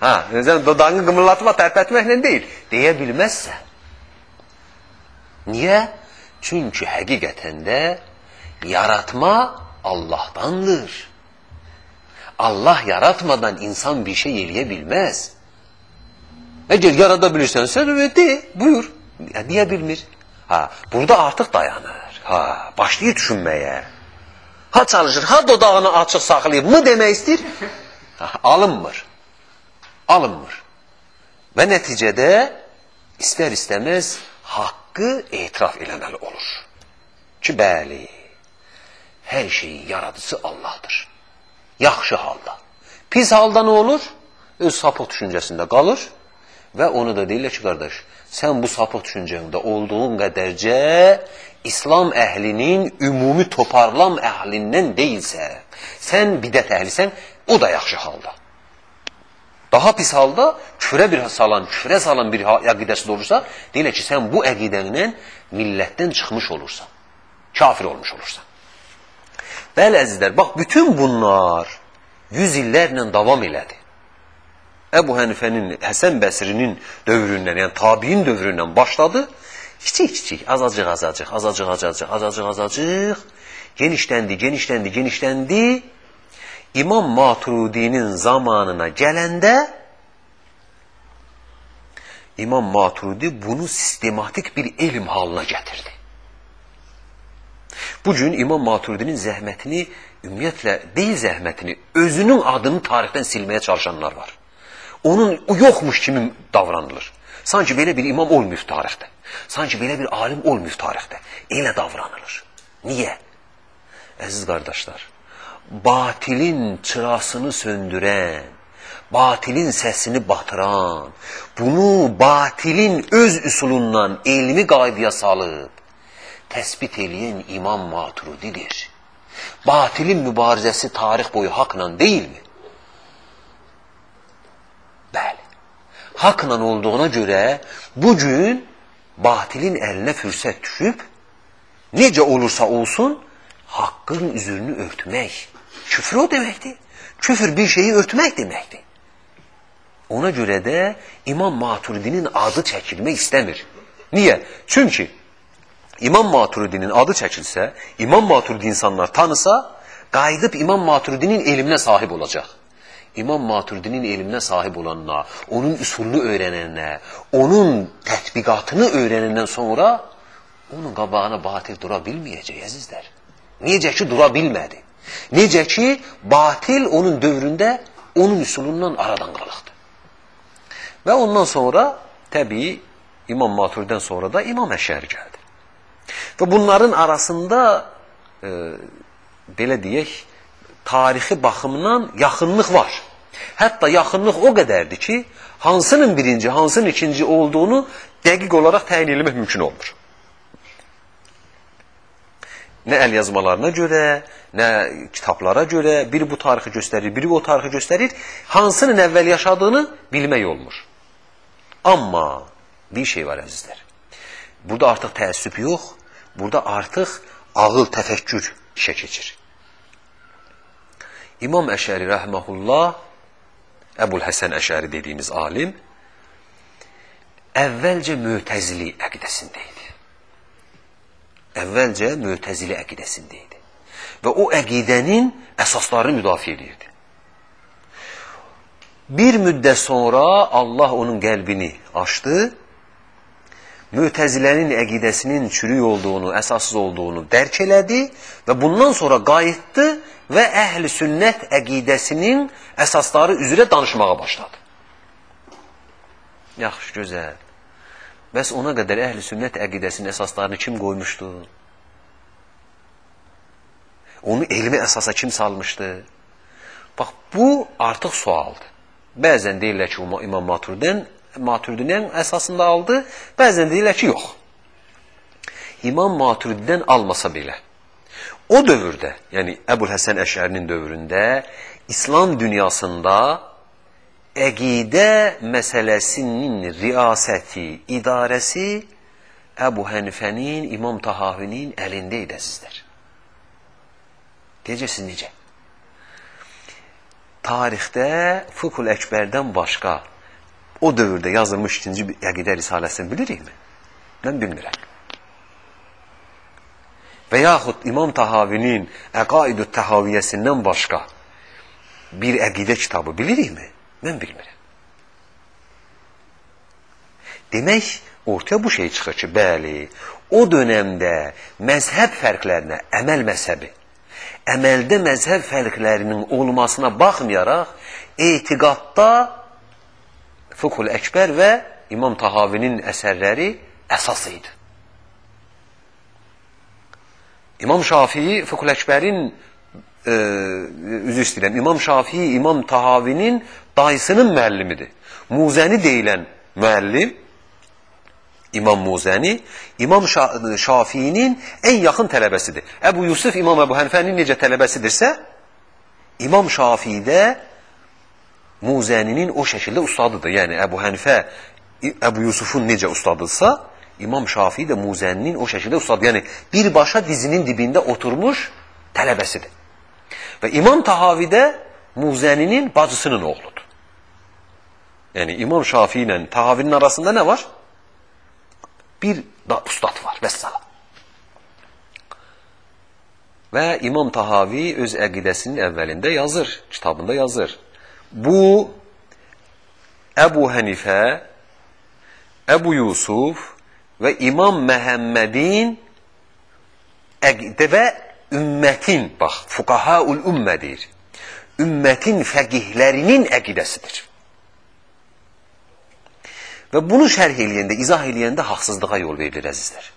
Ha, sən dodağını qımırlatma, tərpətməklə deyil. Deyə bilməzsən. Niyə? Çünki həqiqətən də yaratma Allahdandır. Allah yaratmadan insan bir şey eləyə bilməz. Əgər yarada bilirsənsə, de, buyur. Ya, deyə bilmir. Ha, burada artıq dayanır. Ha, başlayır düşünməyə. Ha çalışır, ha dodağını açıq saxlayıb, mı demək istəyir? Ha, alınmır. Alınmır. Və nəticədə istər-istəməz haqqı etiraf eləməli olur. Ki, bəli, hər şeyin yaradıcısı Allahdır. Yaxşı halda. Pis halda nə olur? Öz sapıq düşüncəsində qalır və onu da deyirlər ki, qardaş, sən bu sapıq düşüncəndə olduğun qədərcə İslam əhlinin ümumi toparlam əhlindən deyilsə, sən bidət əhlisən, o da yaxşı halda. Daha pis halda küfrə bir salan, küfrə salan bir əqidəsi olursa, deyirlər ki, sən bu əqidənlə millətdən çıxmış olursan, kafir olmuş olursan. Bəli, əzizlər, bax, bütün bunlar yüz illərlə davam elədi. Əbu Hənifənin, Həsən Bəsirinin dövründən, yəni tabiin dövründən başladı, Kiçik-kiçik, azacıq, azacıq, azacıq, azacıq, azacıq, azacıq, genişləndi, genişləndi, genişləndi. İmam Maturudinin zamanına gələndə İmam Maturidi bunu sistematik bir elm halına gətirdi. Bugün İmam Maturidinin zəhmətini, ümumiyyətlə deyil zəhmətini, özünün adını tarixdən silməyə çalışanlar var. Onun yoxmuş kimi davranılır. Sanki belə bir imam olmayıb tarixdə. Sanki belə bir alim olmayıb tarixdə. Elə davranılır. Niyə? Əziz qardaşlar, batilin çırasını söndürən, batilin səsini batıran, bunu batilin öz üsulundan elmi qaydaya salıb, təsbit eləyən İmam Maturididir. Batilin mübarizəsi tarix boyu haqla deyilmi? Bəli. Haqla olduğuna görə bugün batilin əlinə fürsət düşüb, necə olursa olsun, haqqın üzünü örtmək. Küfür o deməkdir. Küfür bir şeyi örtmək deməkdir. Ona görə də İmam Maturidinin adı çəkilmək istəmir. Niyə? Çünki İmam Maturidinin adı çəkilsə, İmam Maturidi insanlar tanısa, qayıdıb İmam Maturidinin elminə sahib olacaq. İmam Maturidinin elminə sahib olanına, onun üsulunu öyrənənə, onun tətbiqatını öyrənəndən sonra onun qabağına batil dura bilməyəcək, əzizlər. Necə ki, dura bilmədi. Necə ki, batil onun dövründə onun üsulundan aradan qalıqdı. Və ondan sonra, təbii, İmam Maturidən sonra da İmam Əşəri gəldi. Və bunların arasında, e, belə deyək, tarixi baxımdan yaxınlıq var. Hətta yaxınlıq o qədərdir ki, hansının birinci, hansının ikinci olduğunu dəqiq olaraq təyin etmək mümkün olmur. Nə əl yazmalarına görə, nə kitablara görə, biri bu tarixi göstərir, biri o tarixi göstərir, hansının əvvəl yaşadığını bilmək olmur. Amma bir şey var əzizlər. Burada artıq təəssüb yox, burada artıq ağıl, təfəkkür işə keçir. İmam Əşəri rəhməhullah, Əbul Həsən Əşəri dediyimiz alim, əvvəlcə mütəzili əqidəsində idi. Əvvəlcə mütəzili əqidəsində idi. Və o əqidənin əsaslarını müdafiə edirdi. Bir müddət sonra Allah onun qəlbini açdı, Mütəzilənin əqidəsinin çürük olduğunu, əsassız olduğunu dərk elədi və bundan sonra qayıtdı və əhl-i sünnət əqidəsinin əsasları üzrə danışmağa başladı. Yaxşı, gözəl. Bəs ona qədər əhl-i sünnət əqidəsinin əsaslarını kim qoymuşdu? Onu elmi əsasa kim salmışdı? Bax, bu artıq sualdır. Bəzən deyirlər ki, İmam Maturdən Maturidinin əsasında aldı, bəzən deyirlər ki, yox. İmam Maturididən almasa belə. O dövrdə, yəni Əbul Həsən Əşərinin dövründə İslam dünyasında əqidə məsələsinin riyasəti, idarəsi Əbu Hənifənin, İmam Tahavinin əlində idi əzizlər. Deyəcəksiniz necə? Tarixdə Fıkhul Əkbərdən başqa o dövrdə yazılmış ikinci bir əqidə risaləsini bilirikmi? Mən bilmirəm. Və yaxud İmam Tahavinin Əqaidü Təhaviyyəsindən başqa bir əqidə kitabı bilirikmi? Mən bilmirəm. Demək, ortaya bu şey çıxır ki, bəli, o dönəmdə məzhəb fərqlərinə, əməl məzhəbi, əməldə məzhəb fərqlərinin olmasına baxmayaraq, etiqadda Fıkhul Əkbər və İmam Tahavinin əsərləri əsas idi. İmam Şafii Fıkhul Əkbərin e, üzü istəyirəm, İmam Şafii İmam Tahavinin dayısının müəllimidir. Muzəni deyilən müəllim İmam Muzəni İmam Şafiinin ən yaxın tələbəsidir. Əbu Yusuf İmam Əbu Hənfənin necə tələbəsidirsə, İmam Şafiidə Muzəninin o şəkildə ustadıdır. Yəni Əbu Hənifə Əbu Yusufun necə ustadırsa, İmam Şafii də Muzəninin o şəkildə ustadır. Yəni birbaşa dizinin dibində oturmuş tələbəsidir. Və İmam Tahavidə Muzəninin bacısının oğludur. Yəni İmam Şafii ilə Tahavinin arasında nə var? Bir da ustad var, vəssalam. Və İmam Tahavi öz əqidəsinin əvvəlində yazır, kitabında yazır. Bu Əbu Hənifə, Əbu Yusuf və İmam Məhəmmədin və ümmətin, bax, fuqahaul ümmədir. Ümmətin fəqihlərinin əqidəsidir. Və bunu şərh eləyəndə, izah eləyəndə haqsızlığa yol verilir, əzizlər.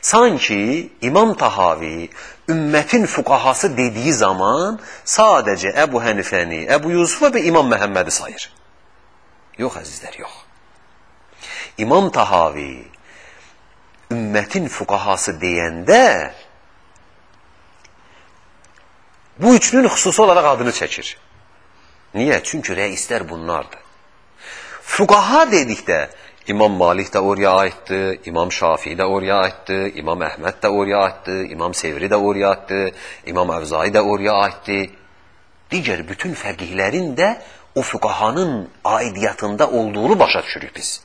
Sanki İmam Tahavi ümmətin fuqahası dediyi zaman sadəcə Əbu Hənifəni, Əbu Yusufa və İmam Məhəmmədi sayır. Yox, əzizlər, yox. İmam Tahavi ümmətin fuqahası deyəndə bu üçünün xüsusi olaraq adını çəkir. Niyə? Çünki rəislər bunlardır. Fuqaha dedikdə İmam Malik də oraya aiddir, İmam Şafii də oraya aiddir, İmam Əhməd də oraya aiddir, İmam Sevri də oraya aiddir, İmam Əvzai də oraya aiddir. Digər bütün fəqihlərin də o fuqahanın aidiyyatında olduğunu başa düşürük biz.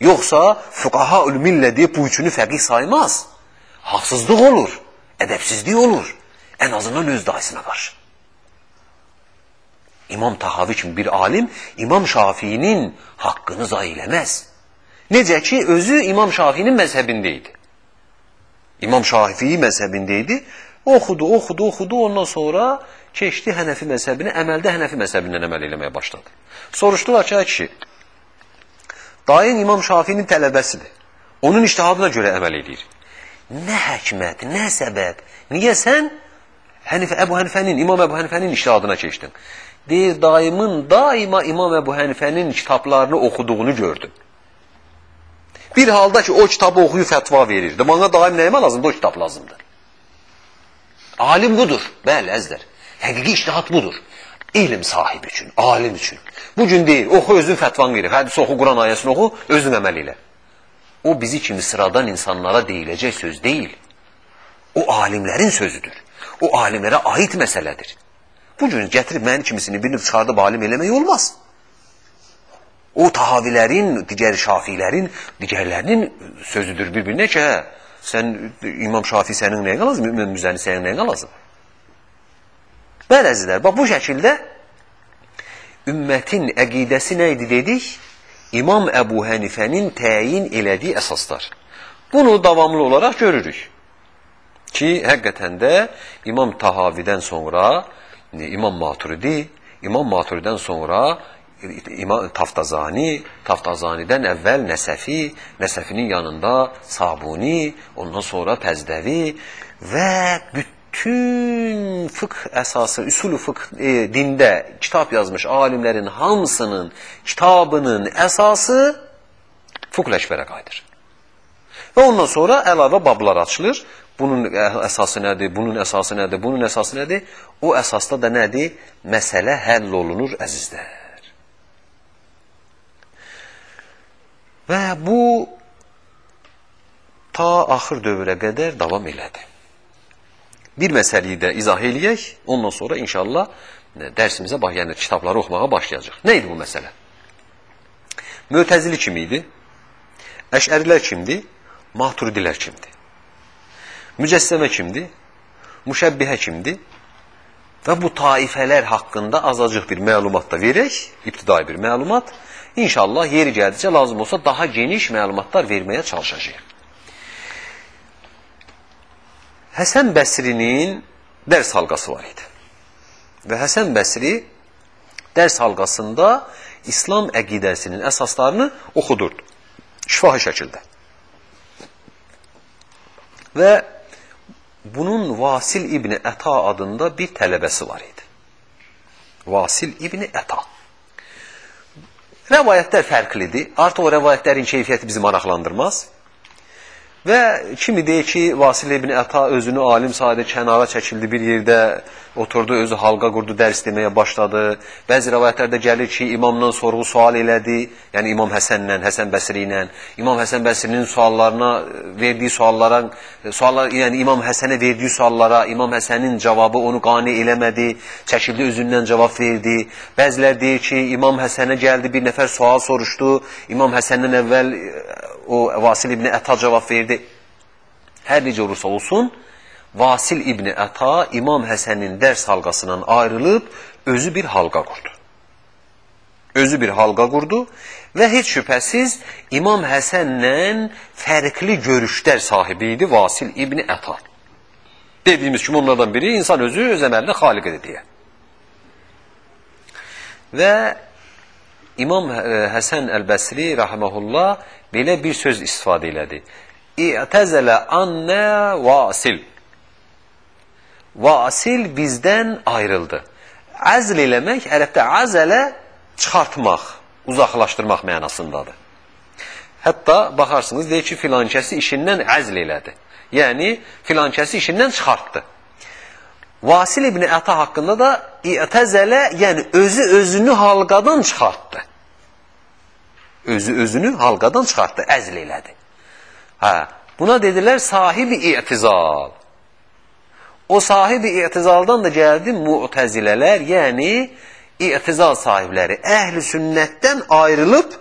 Yoxsa fuqaha ülmillə deyib bu üçünü fəqih saymaz. Haqsızlıq olur, ədəbsizlik olur. Ən azından öz dayısına qarşı. İmam Tahavi kimi bir alim İmam Şafiinin haqqını zay eləməz. Necə ki, özü İmam Şafinin məzhəbində idi. İmam Şafii məzhəbində idi. Oxudu, oxudu, oxudu. Ondan sonra keçdi Hənəfi məzhəbinə, əməldə Hənəfi məzhəbindən əməl eləməyə başladı. Soruşdular ki, kişi, dayın İmam Şafinin tələbəsidir. Onun iştihadına görə əməl edir. Nə həkmət, nə səbəb? Niyə sən Hənifə, Əbu Hənifənin, İmam Əbu Hənifənin iştihadına keçdin? Deyir, dayımın daima İmam Əbu Hənifənin kitablarını oxuduğunu gördüm. Bir halda ki, o kitabı oxuyub fətva verirdi. Bana daim nəyimə lazımdır? O kitab lazımdır. Alim budur. Bəli, əzlər. Həqiqi iştihat budur. İlim sahibi üçün, alim üçün. Bugün deyir, oxu özün fətvan verir. Hədis oxu, Quran ayəsini oxu, özün əməl elə. O bizi kimi sıradan insanlara deyiləcək söz deyil. O alimlərin sözüdür. O alimlərə aid məsələdir. Bugün gətirib mənim kimisini bilinib çıxardıb alim eləmək olmaz. O tahavilərin, digər şafilərin, digərlərinin sözüdür bir-birinə ki, hə, sən İmam Şafi sənin nəyə qalazım, İmam Müzəni sənin nəyə qalazım? Bəli əzizlər, bax bu şəkildə ümmətin əqidəsi nə idi dedik? İmam Əbu Hənifənin təyin elədiyi əsaslar. Bunu davamlı olaraq görürük. Ki, həqiqətən də İmam Tahavidən sonra İmam Maturidi, İmam Maturidən sonra İmam Taftazani, Taftazanidən əvvəl Nəsəfi, Nəsəfinin yanında Sabuni, ondan sonra Pəzdəvi və bütün fıkh əsası, üsulü fıkh e, dində kitab yazmış alimlərin hamısının kitabının əsası fıkh ləşbərə qayıdır. Və ondan sonra əlavə bablar açılır. Bunun əsası nədir, bunun əsası nədir, bunun əsası nədir? O əsasda da nədir? Məsələ həll olunur, əzizlər. Və bu ta axır dövrə qədər davam elədi. Bir məsələyi də izah eləyək, ondan sonra inşallah dərsimizə, yəni kitabları oxumağa başlayacaq. Nə idi bu məsələ? Mötəzili kim idi? Əşərilər kimdir? Maturidilər kimdir? Mücəssəmə kimdir? Müşəbbihə kimdir? Və bu taifələr haqqında azacıq bir məlumat da verək, ibtidai bir məlumat. İnşallah yeri gəldikcə lazım olsa daha geniş məlumatlar verməyə çalışacağıq. Həsən Bəsrinin dərs halqası var idi. Və Həsən Bəsri dərs halqasında İslam əqidəsinin əsaslarını oxudurdu. Şifahi şəkildə. Və bunun Vasil İbni Əta adında bir tələbəsi var idi. Vasil İbni Əta. Rəvayətlər fərqlidir. Artıq o rəvayətlərin keyfiyyəti bizi maraqlandırmaz. Və kimi deyir ki, Vasil ibn Əta özünü alim sadə kənara çəkildi bir yerdə, oturdu, özü halqa qurdu, dərs deməyə başladı. Bəzi rəvayətlərdə gəlir ki, imamdan sorğu sual elədi, yəni İmam Həsənlə, Həsən Bəsri ilə. İmam Həsən Bəsrinin suallarına, verdiyi suallara, suallar, yəni İmam Həsənə verdiyi suallara, İmam Həsənin cavabı onu qane eləmədi, çəkildi, özündən cavab verdi. Bəzilər deyir ki, İmam Həsənə gəldi, bir nəfər sual soruşdu, İmam Həsəndən əvvəl o Vasil ibn Əta cavab verdi. Hər necə olursa olsun, Vasil İbni Əta İmam Həsənin dərs halqasından ayrılıb özü bir halqa qurdu. Özü bir halqa qurdu və heç şübhəsiz İmam Həsənlə fərqli görüşlər sahibi idi Vasil İbni Əta. Dediyimiz kimi onlardan biri insan özü öz əməlini xaliq edir deyə. Və İmam Həsən Əl-Bəsri rahimehullah belə bir söz istifadə elədi. İ'təzələ annə vasil. Vasil bizdən ayrıldı. Əzl eləmək, ərəbdə əzələ çıxartmaq, uzaqlaşdırmaq mənasındadır. Hətta baxarsınız, deyir ki, filankəsi işindən əzl elədi. Yəni, filankəsi işindən çıxartdı. Vasil ibn Əta haqqında da i'təzələ, yəni özü özünü halqadan çıxartdı. Özü özünü halqadan çıxartdı, əzl elədi. Hə, buna dedilər sahibi i'tizal. O sahibi i'tizaldan da gəldi mu'təzilələr, yəni i'tizal sahibləri, əhli sünnətdən ayrılıb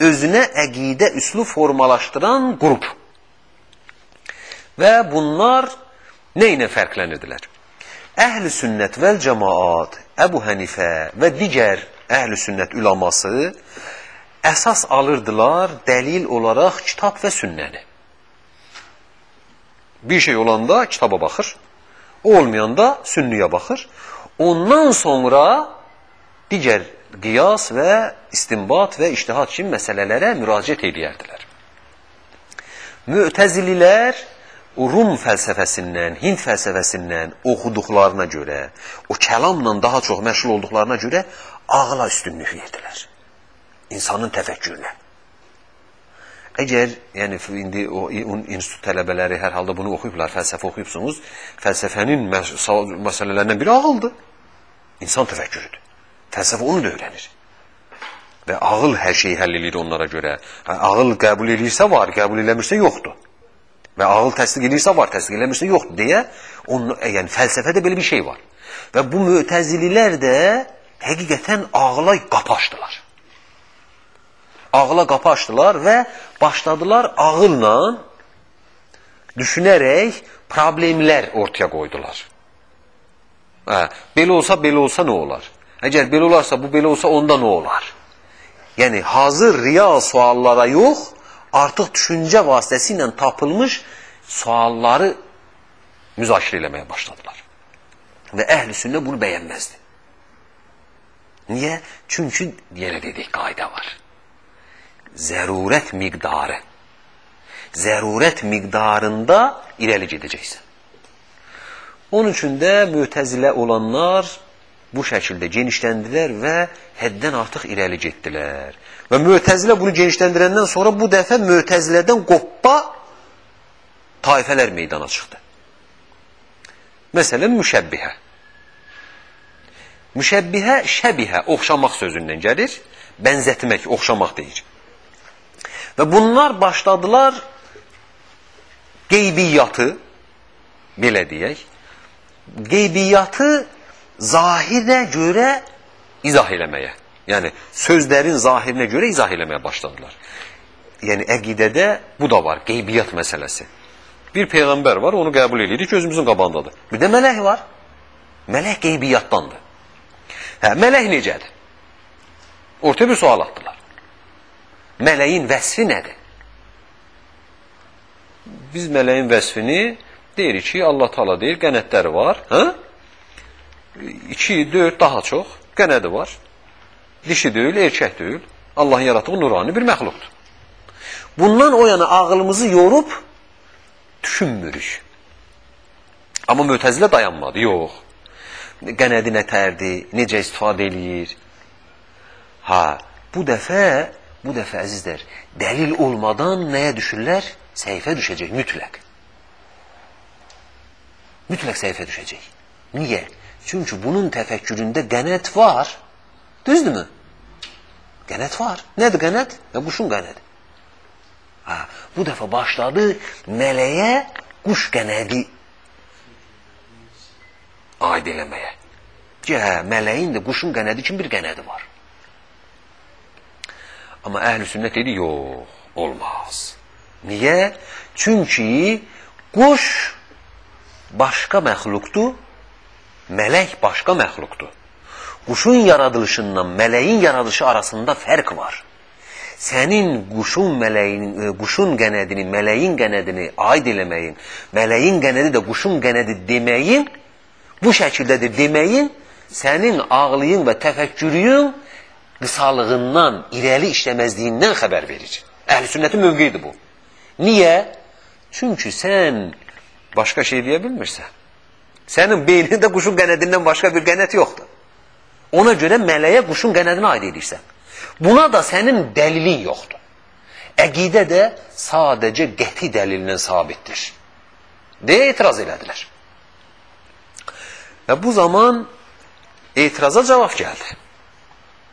özünə əqidə üslu formalaşdıran qrup. Və bunlar nə ilə fərqlənirdilər? Əhl-i sünnət vəl cəmaat, Əbu Hənifə və digər əhl-i sünnət ülaması əsas alırdılar dəlil olaraq kitab və sünnəni. Bir şey olanda kitaba baxır, olmayanda sünniyə baxır. Ondan sonra digər qiyas və istinbat və iştihad kimi məsələlərə müraciət edərdilər. Mütəzililər Rum fəlsəfəsindən, Hind fəlsəfəsindən oxuduqlarına görə, o kəlamla daha çox məşğul olduqlarına görə ağla üstünlük verdilər. İnsanın təfəkkürünə. Əgər, yəni indi o institut tələbələri hər halda bunu oxuyublar, fəlsəfə oxuyubsunuz, fəlsəfənin məs məsələlərindən biri ağıldır. İnsan təfəkkürüdür. Fəlsəfə onu da öyrənir. Və ağıl hər şeyi həll edir onlara görə. Ağıl qəbul edirsə var, qəbul eləmirsə yoxdur. Və ağıl təsdiq edirsə var, təsdiq eləmirsə yoxdur deyə onun yəni fəlsəfədə belə bir şey var. Və bu mötəzililər də həqiqətən ağla qapı açdılar. Ağla qapı açdılar və başladılar ağılla düşünərək problemlər ortaya qoydular. Hə, belə olsa, belə olsa nə olar? Əgər belə olarsa, bu belə olsa, onda nə olar? Yəni, hazır real suallara yox, artıq düşüncə vasitəsilə tapılmış sualları müzakirə eləməyə başladılar. Və əhl-i sünnə bunu bəyənməzdi. Niyə? Çünki yenə dedik, qayda var. Zərurət miqdarı. Zərurət miqdarında irəli gedəcəksən. Onun üçün də mütəzilə olanlar bu şəkildə genişləndilər və həddən artıq irəli getdilər. Və mütəzilə bunu genişləndirəndən sonra bu dəfə mütəzilədən qoppa taifələr meydana çıxdı. Məsələn, müşəbbihə. Müşəbbihə, şəbihə, oxşamaq sözündən gəlir. Bənzətmək, oxşamaq deyir. Və bunlar başladılar qeybiyyatı, belə deyək, qeybiyyatı zahirə görə izah eləməyə. Yəni, sözlərin zahirinə görə izah eləməyə başladılar. Yəni, əqidədə bu da var, qeybiyyat məsələsi. Bir peyğəmbər var, onu qəbul edirik, gözümüzün qabandadır. Bir də mələk var. Mələk qeybiyyatdandır. Hə, mələk necədir? Ortaya bir sual atdılar. Mələyin vəsfi nədir? Biz mələyin vəsfini deyirik ki, Allah Taala deyir, qənətləri var, hə? 2, 4 daha çox qənədi var. Dişi deyil, erkək deyil. Allahın yaratdığı nurani bir məxluqdur. Bundan o yana ağlımızı yorub düşünmürük. Amma mötəzilə dayanmadı, yox. Qənədi nətərdir, necə istifadə eləyir. Ha, bu dəfə, bu dəfə əzizlər, dəlil olmadan nəyə düşürlər? Səhifə düşəcək mütləq. Mütləq səhifə düşəcək. Niyə? Çünki bunun təfəkküründə qənət var. Düzdürmü? Qənət var. Nədir qənət? Və quşun qənədi. Ha, bu dəfə başladı mələyə quş qənədi aid eləməyə. Ki, hə, mələyin də quşun qənədi kimi bir qənədi var. Amma əhl-i sünnət dedi, yox, olmaz. Niyə? Çünki quş başqa məxluqdur, mələk başqa məxluqdur. Quşun yaradılışından mələyin yaradılışı arasında fərq var. Sənin quşun mələyin, e, quşun qənədini, mələyin qənədini aid eləməyin, mələyin qənədi də quşun qənədi deməyin, bu şəkildədir deməyin, sənin ağlıyın və təfəkkürüyün qısalığından, irəli işləməzliyindən xəbər verir. Əhl-i sünnətin mövqeyidir bu. Niyə? Çünki sən başqa şey deyə bilmirsən. Sənin beynində quşun qənədindən başqa bir qənət yoxdur. Ona görə mələyə quşun qənədini aid edirsən. Buna da sənin dəlilin yoxdur. Əqidə də sadəcə qəti dəlillə sabitdir. Deyə etiraz elədilər. Və bu zaman etiraza cavab gəldi.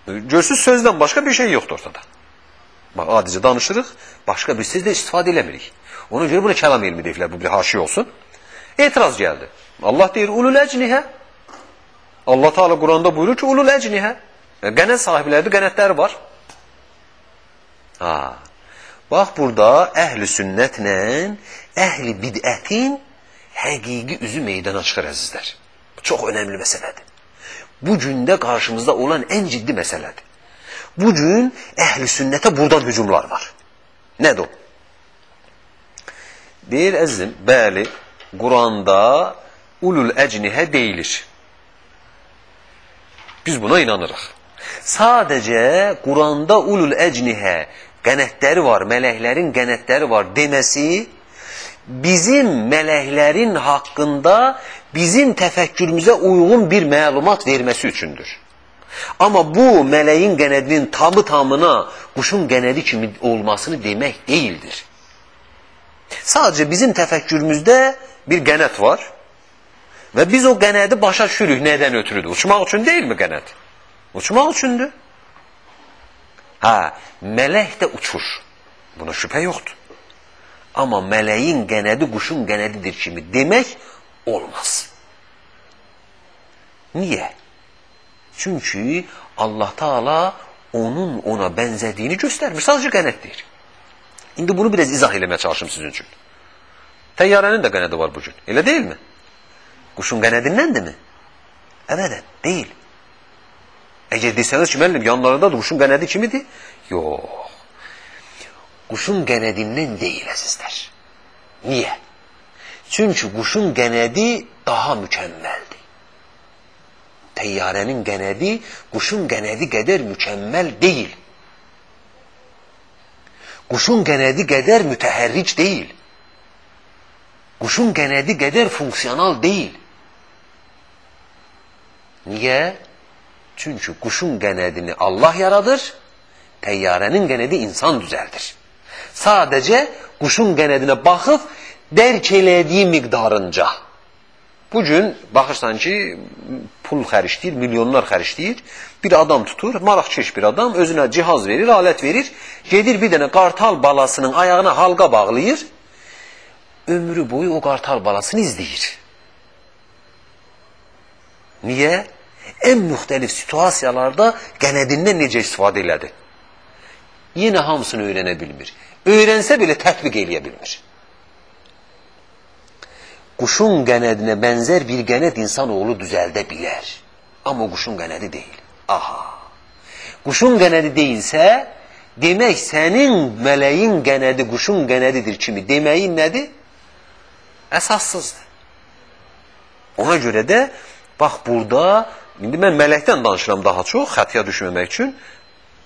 Görsüz sözdən başqa bir şey yoxdur ortada. Bax, adicə danışırıq, başqa bir söz də istifadə eləmirik. Ona görə buna kəlam elmi deyirlər, bu bir haşi olsun. Etiraz gəldi. Allah deyir, ulul əcnihə. Allah Teala Quranda buyurur ki, ulul əcnihə. E, qənət sahiblərdir, qənətləri var. Ha. Bax, burada əhl-i sünnətlə əhl-i bidətin həqiqi üzü meydana çıxır, əzizlər. Bu çox önəmli məsələdir. Bu gündə qarşımızda olan ən ciddi məsələdir. Bu gün əhl-i sünnətə buradan hücumlar var. Nədir o? Deyir əzizim, bəli, Quranda ulul əcnihə deyilir. Biz buna inanırıq. Sadəcə Quranda ulul əcnihə qənətləri var, mələklərin qənətləri var deməsi bizim mələklərin haqqında bizim təfəkkürümüzə uyğun bir məlumat verməsi üçündür. Amma bu mələyin qənədinin tamı tamına quşun qənədi kimi olmasını demək deyildir. Sadəcə bizim təfəkkürümüzdə bir qənət var və biz o qənədi başa düşürük nədən ötürüdür. Uçmaq üçün deyilmi qənət? Uçmaq üçündür. Hə, mələk də uçur. Buna şübhə yoxdur. Amma mələyin qənədi quşun qənədidir kimi demək olmaz. Niyə? Çünki Allah Taala onun ona bənzədiyini göstərmir. Sadəcə qənət deyir. İndi bunu biraz izah eləməyə çalışım sizin üçün. Təyyarənin də qənədi var bu gün. Elə deyilmi? Quşun qənədindəndirmi? Əbədən, deyil. Əgər desəniz ki, müəllim, yanlarında da quşun qənədi kimidir? Yox. Quşun qənədindən deyil, əzizlər. Niyə? Çünki quşun qənədi daha mükəmməldir. Təyyarənin qənədi quşun qənədi qədər mükəmməl deyil. Quşun qənədi qədər mütəhərric deyil. Quşun qənədi qədər funksional deyil. Niyə? Çünki quşun qənədini Allah yaradır, təyyarənin qənədi insan düzəldir. Sadəcə quşun qənədinə baxıb dərk elədiyi miqdarınca. Bugün baxırsan ki, pul xərcləyir, milyonlar xərcləyir. Bir adam tutur, maraqkeş bir adam, özünə cihaz verir, alət verir, gedir bir dənə qartal balasının ayağına halqa bağlayır, ömrü boyu o qartal balasını izləyir. Niyə? Ən müxtəlif situasiyalarda qənədindən necə istifadə elədi? Yenə hamısını öyrənə bilmir. Öyrənsə belə tətbiq eləyə bilmir. Quşun qənədinə bənzər bir qənəd insanoğlu düzəldə bilər. Amma quşun qənədi deyil. Aha. Quşun qənədi deyilsə, demək sənin mələyin qənədi quşun qənədidir kimi deməyin nədir? Əsassızdır. Ona görə də bax burada indi mən mələkdən danışıram daha çox xətiyə düşməmək üçün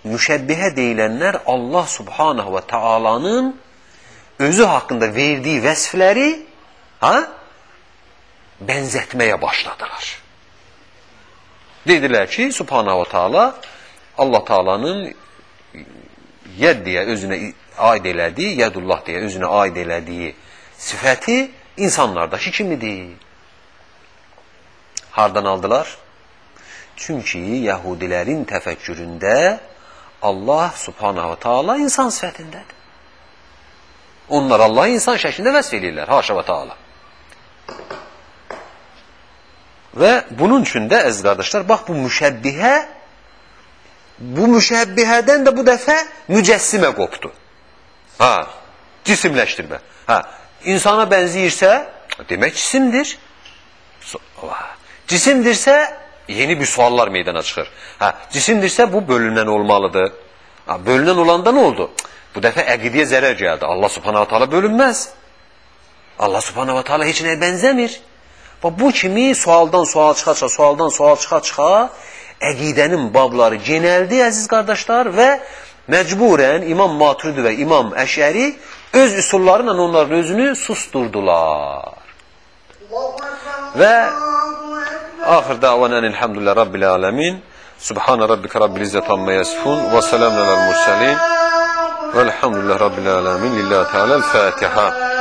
müşəbbihə deyilənlər Allah Subhanahu və Taala'nın özü haqqında verdiyi vəsfləri ha bənzətməyə başladılar. Dedilər ki, Subhanahu Taala Allah Taala'nın yed deyə özünə aid elədiyi, yedullah deyə özünə aid elədiyi sifəti insanlardakı kimidir? Hardan aldılar? Çünki Yahudilərin təfəkküründə Allah Subhanahu Taala insan sifətindədir. Onlar Allahı insan şəklində vəsf edirlər, haşa və taala. Və bunun üçün də əziz qardaşlar, bax bu müşəbbihə bu müşəbbihədən də bu dəfə mücəssimə qopdu. Ha, cisimləşdirmə. Ha, insana bənzəyirsə, demək cisimdir. Cisimdirsə, yeni bir suallar meydana çıxır. Ha, cisimdirsə bu bölünən olmalıdır. Ha, bölünən olanda nə oldu? Bu dəfə əqidiyə zərər gəldi. Allah subhanahu ta'ala bölünməz. Allah subhanahu ta'ala heç nəyə bənzəmir. Və bu kimi sualdan sual çıxa-çıxa, sualdan sual çıxa-çıxa əqidənin babları genəldi, əziz qardaşlar, və məcburən İmam Maturidi və İmam Əşəri öz üsulları ilə onların özünü susturdular. Və axır davanən elhamdülillah Rabbil aləmin. Subhan rabbika rabbil izzati amma yasifun və salamun alel mursalin. Velhamdülillah Rabbil aləmin. Lillahi Teala el-Fatiha.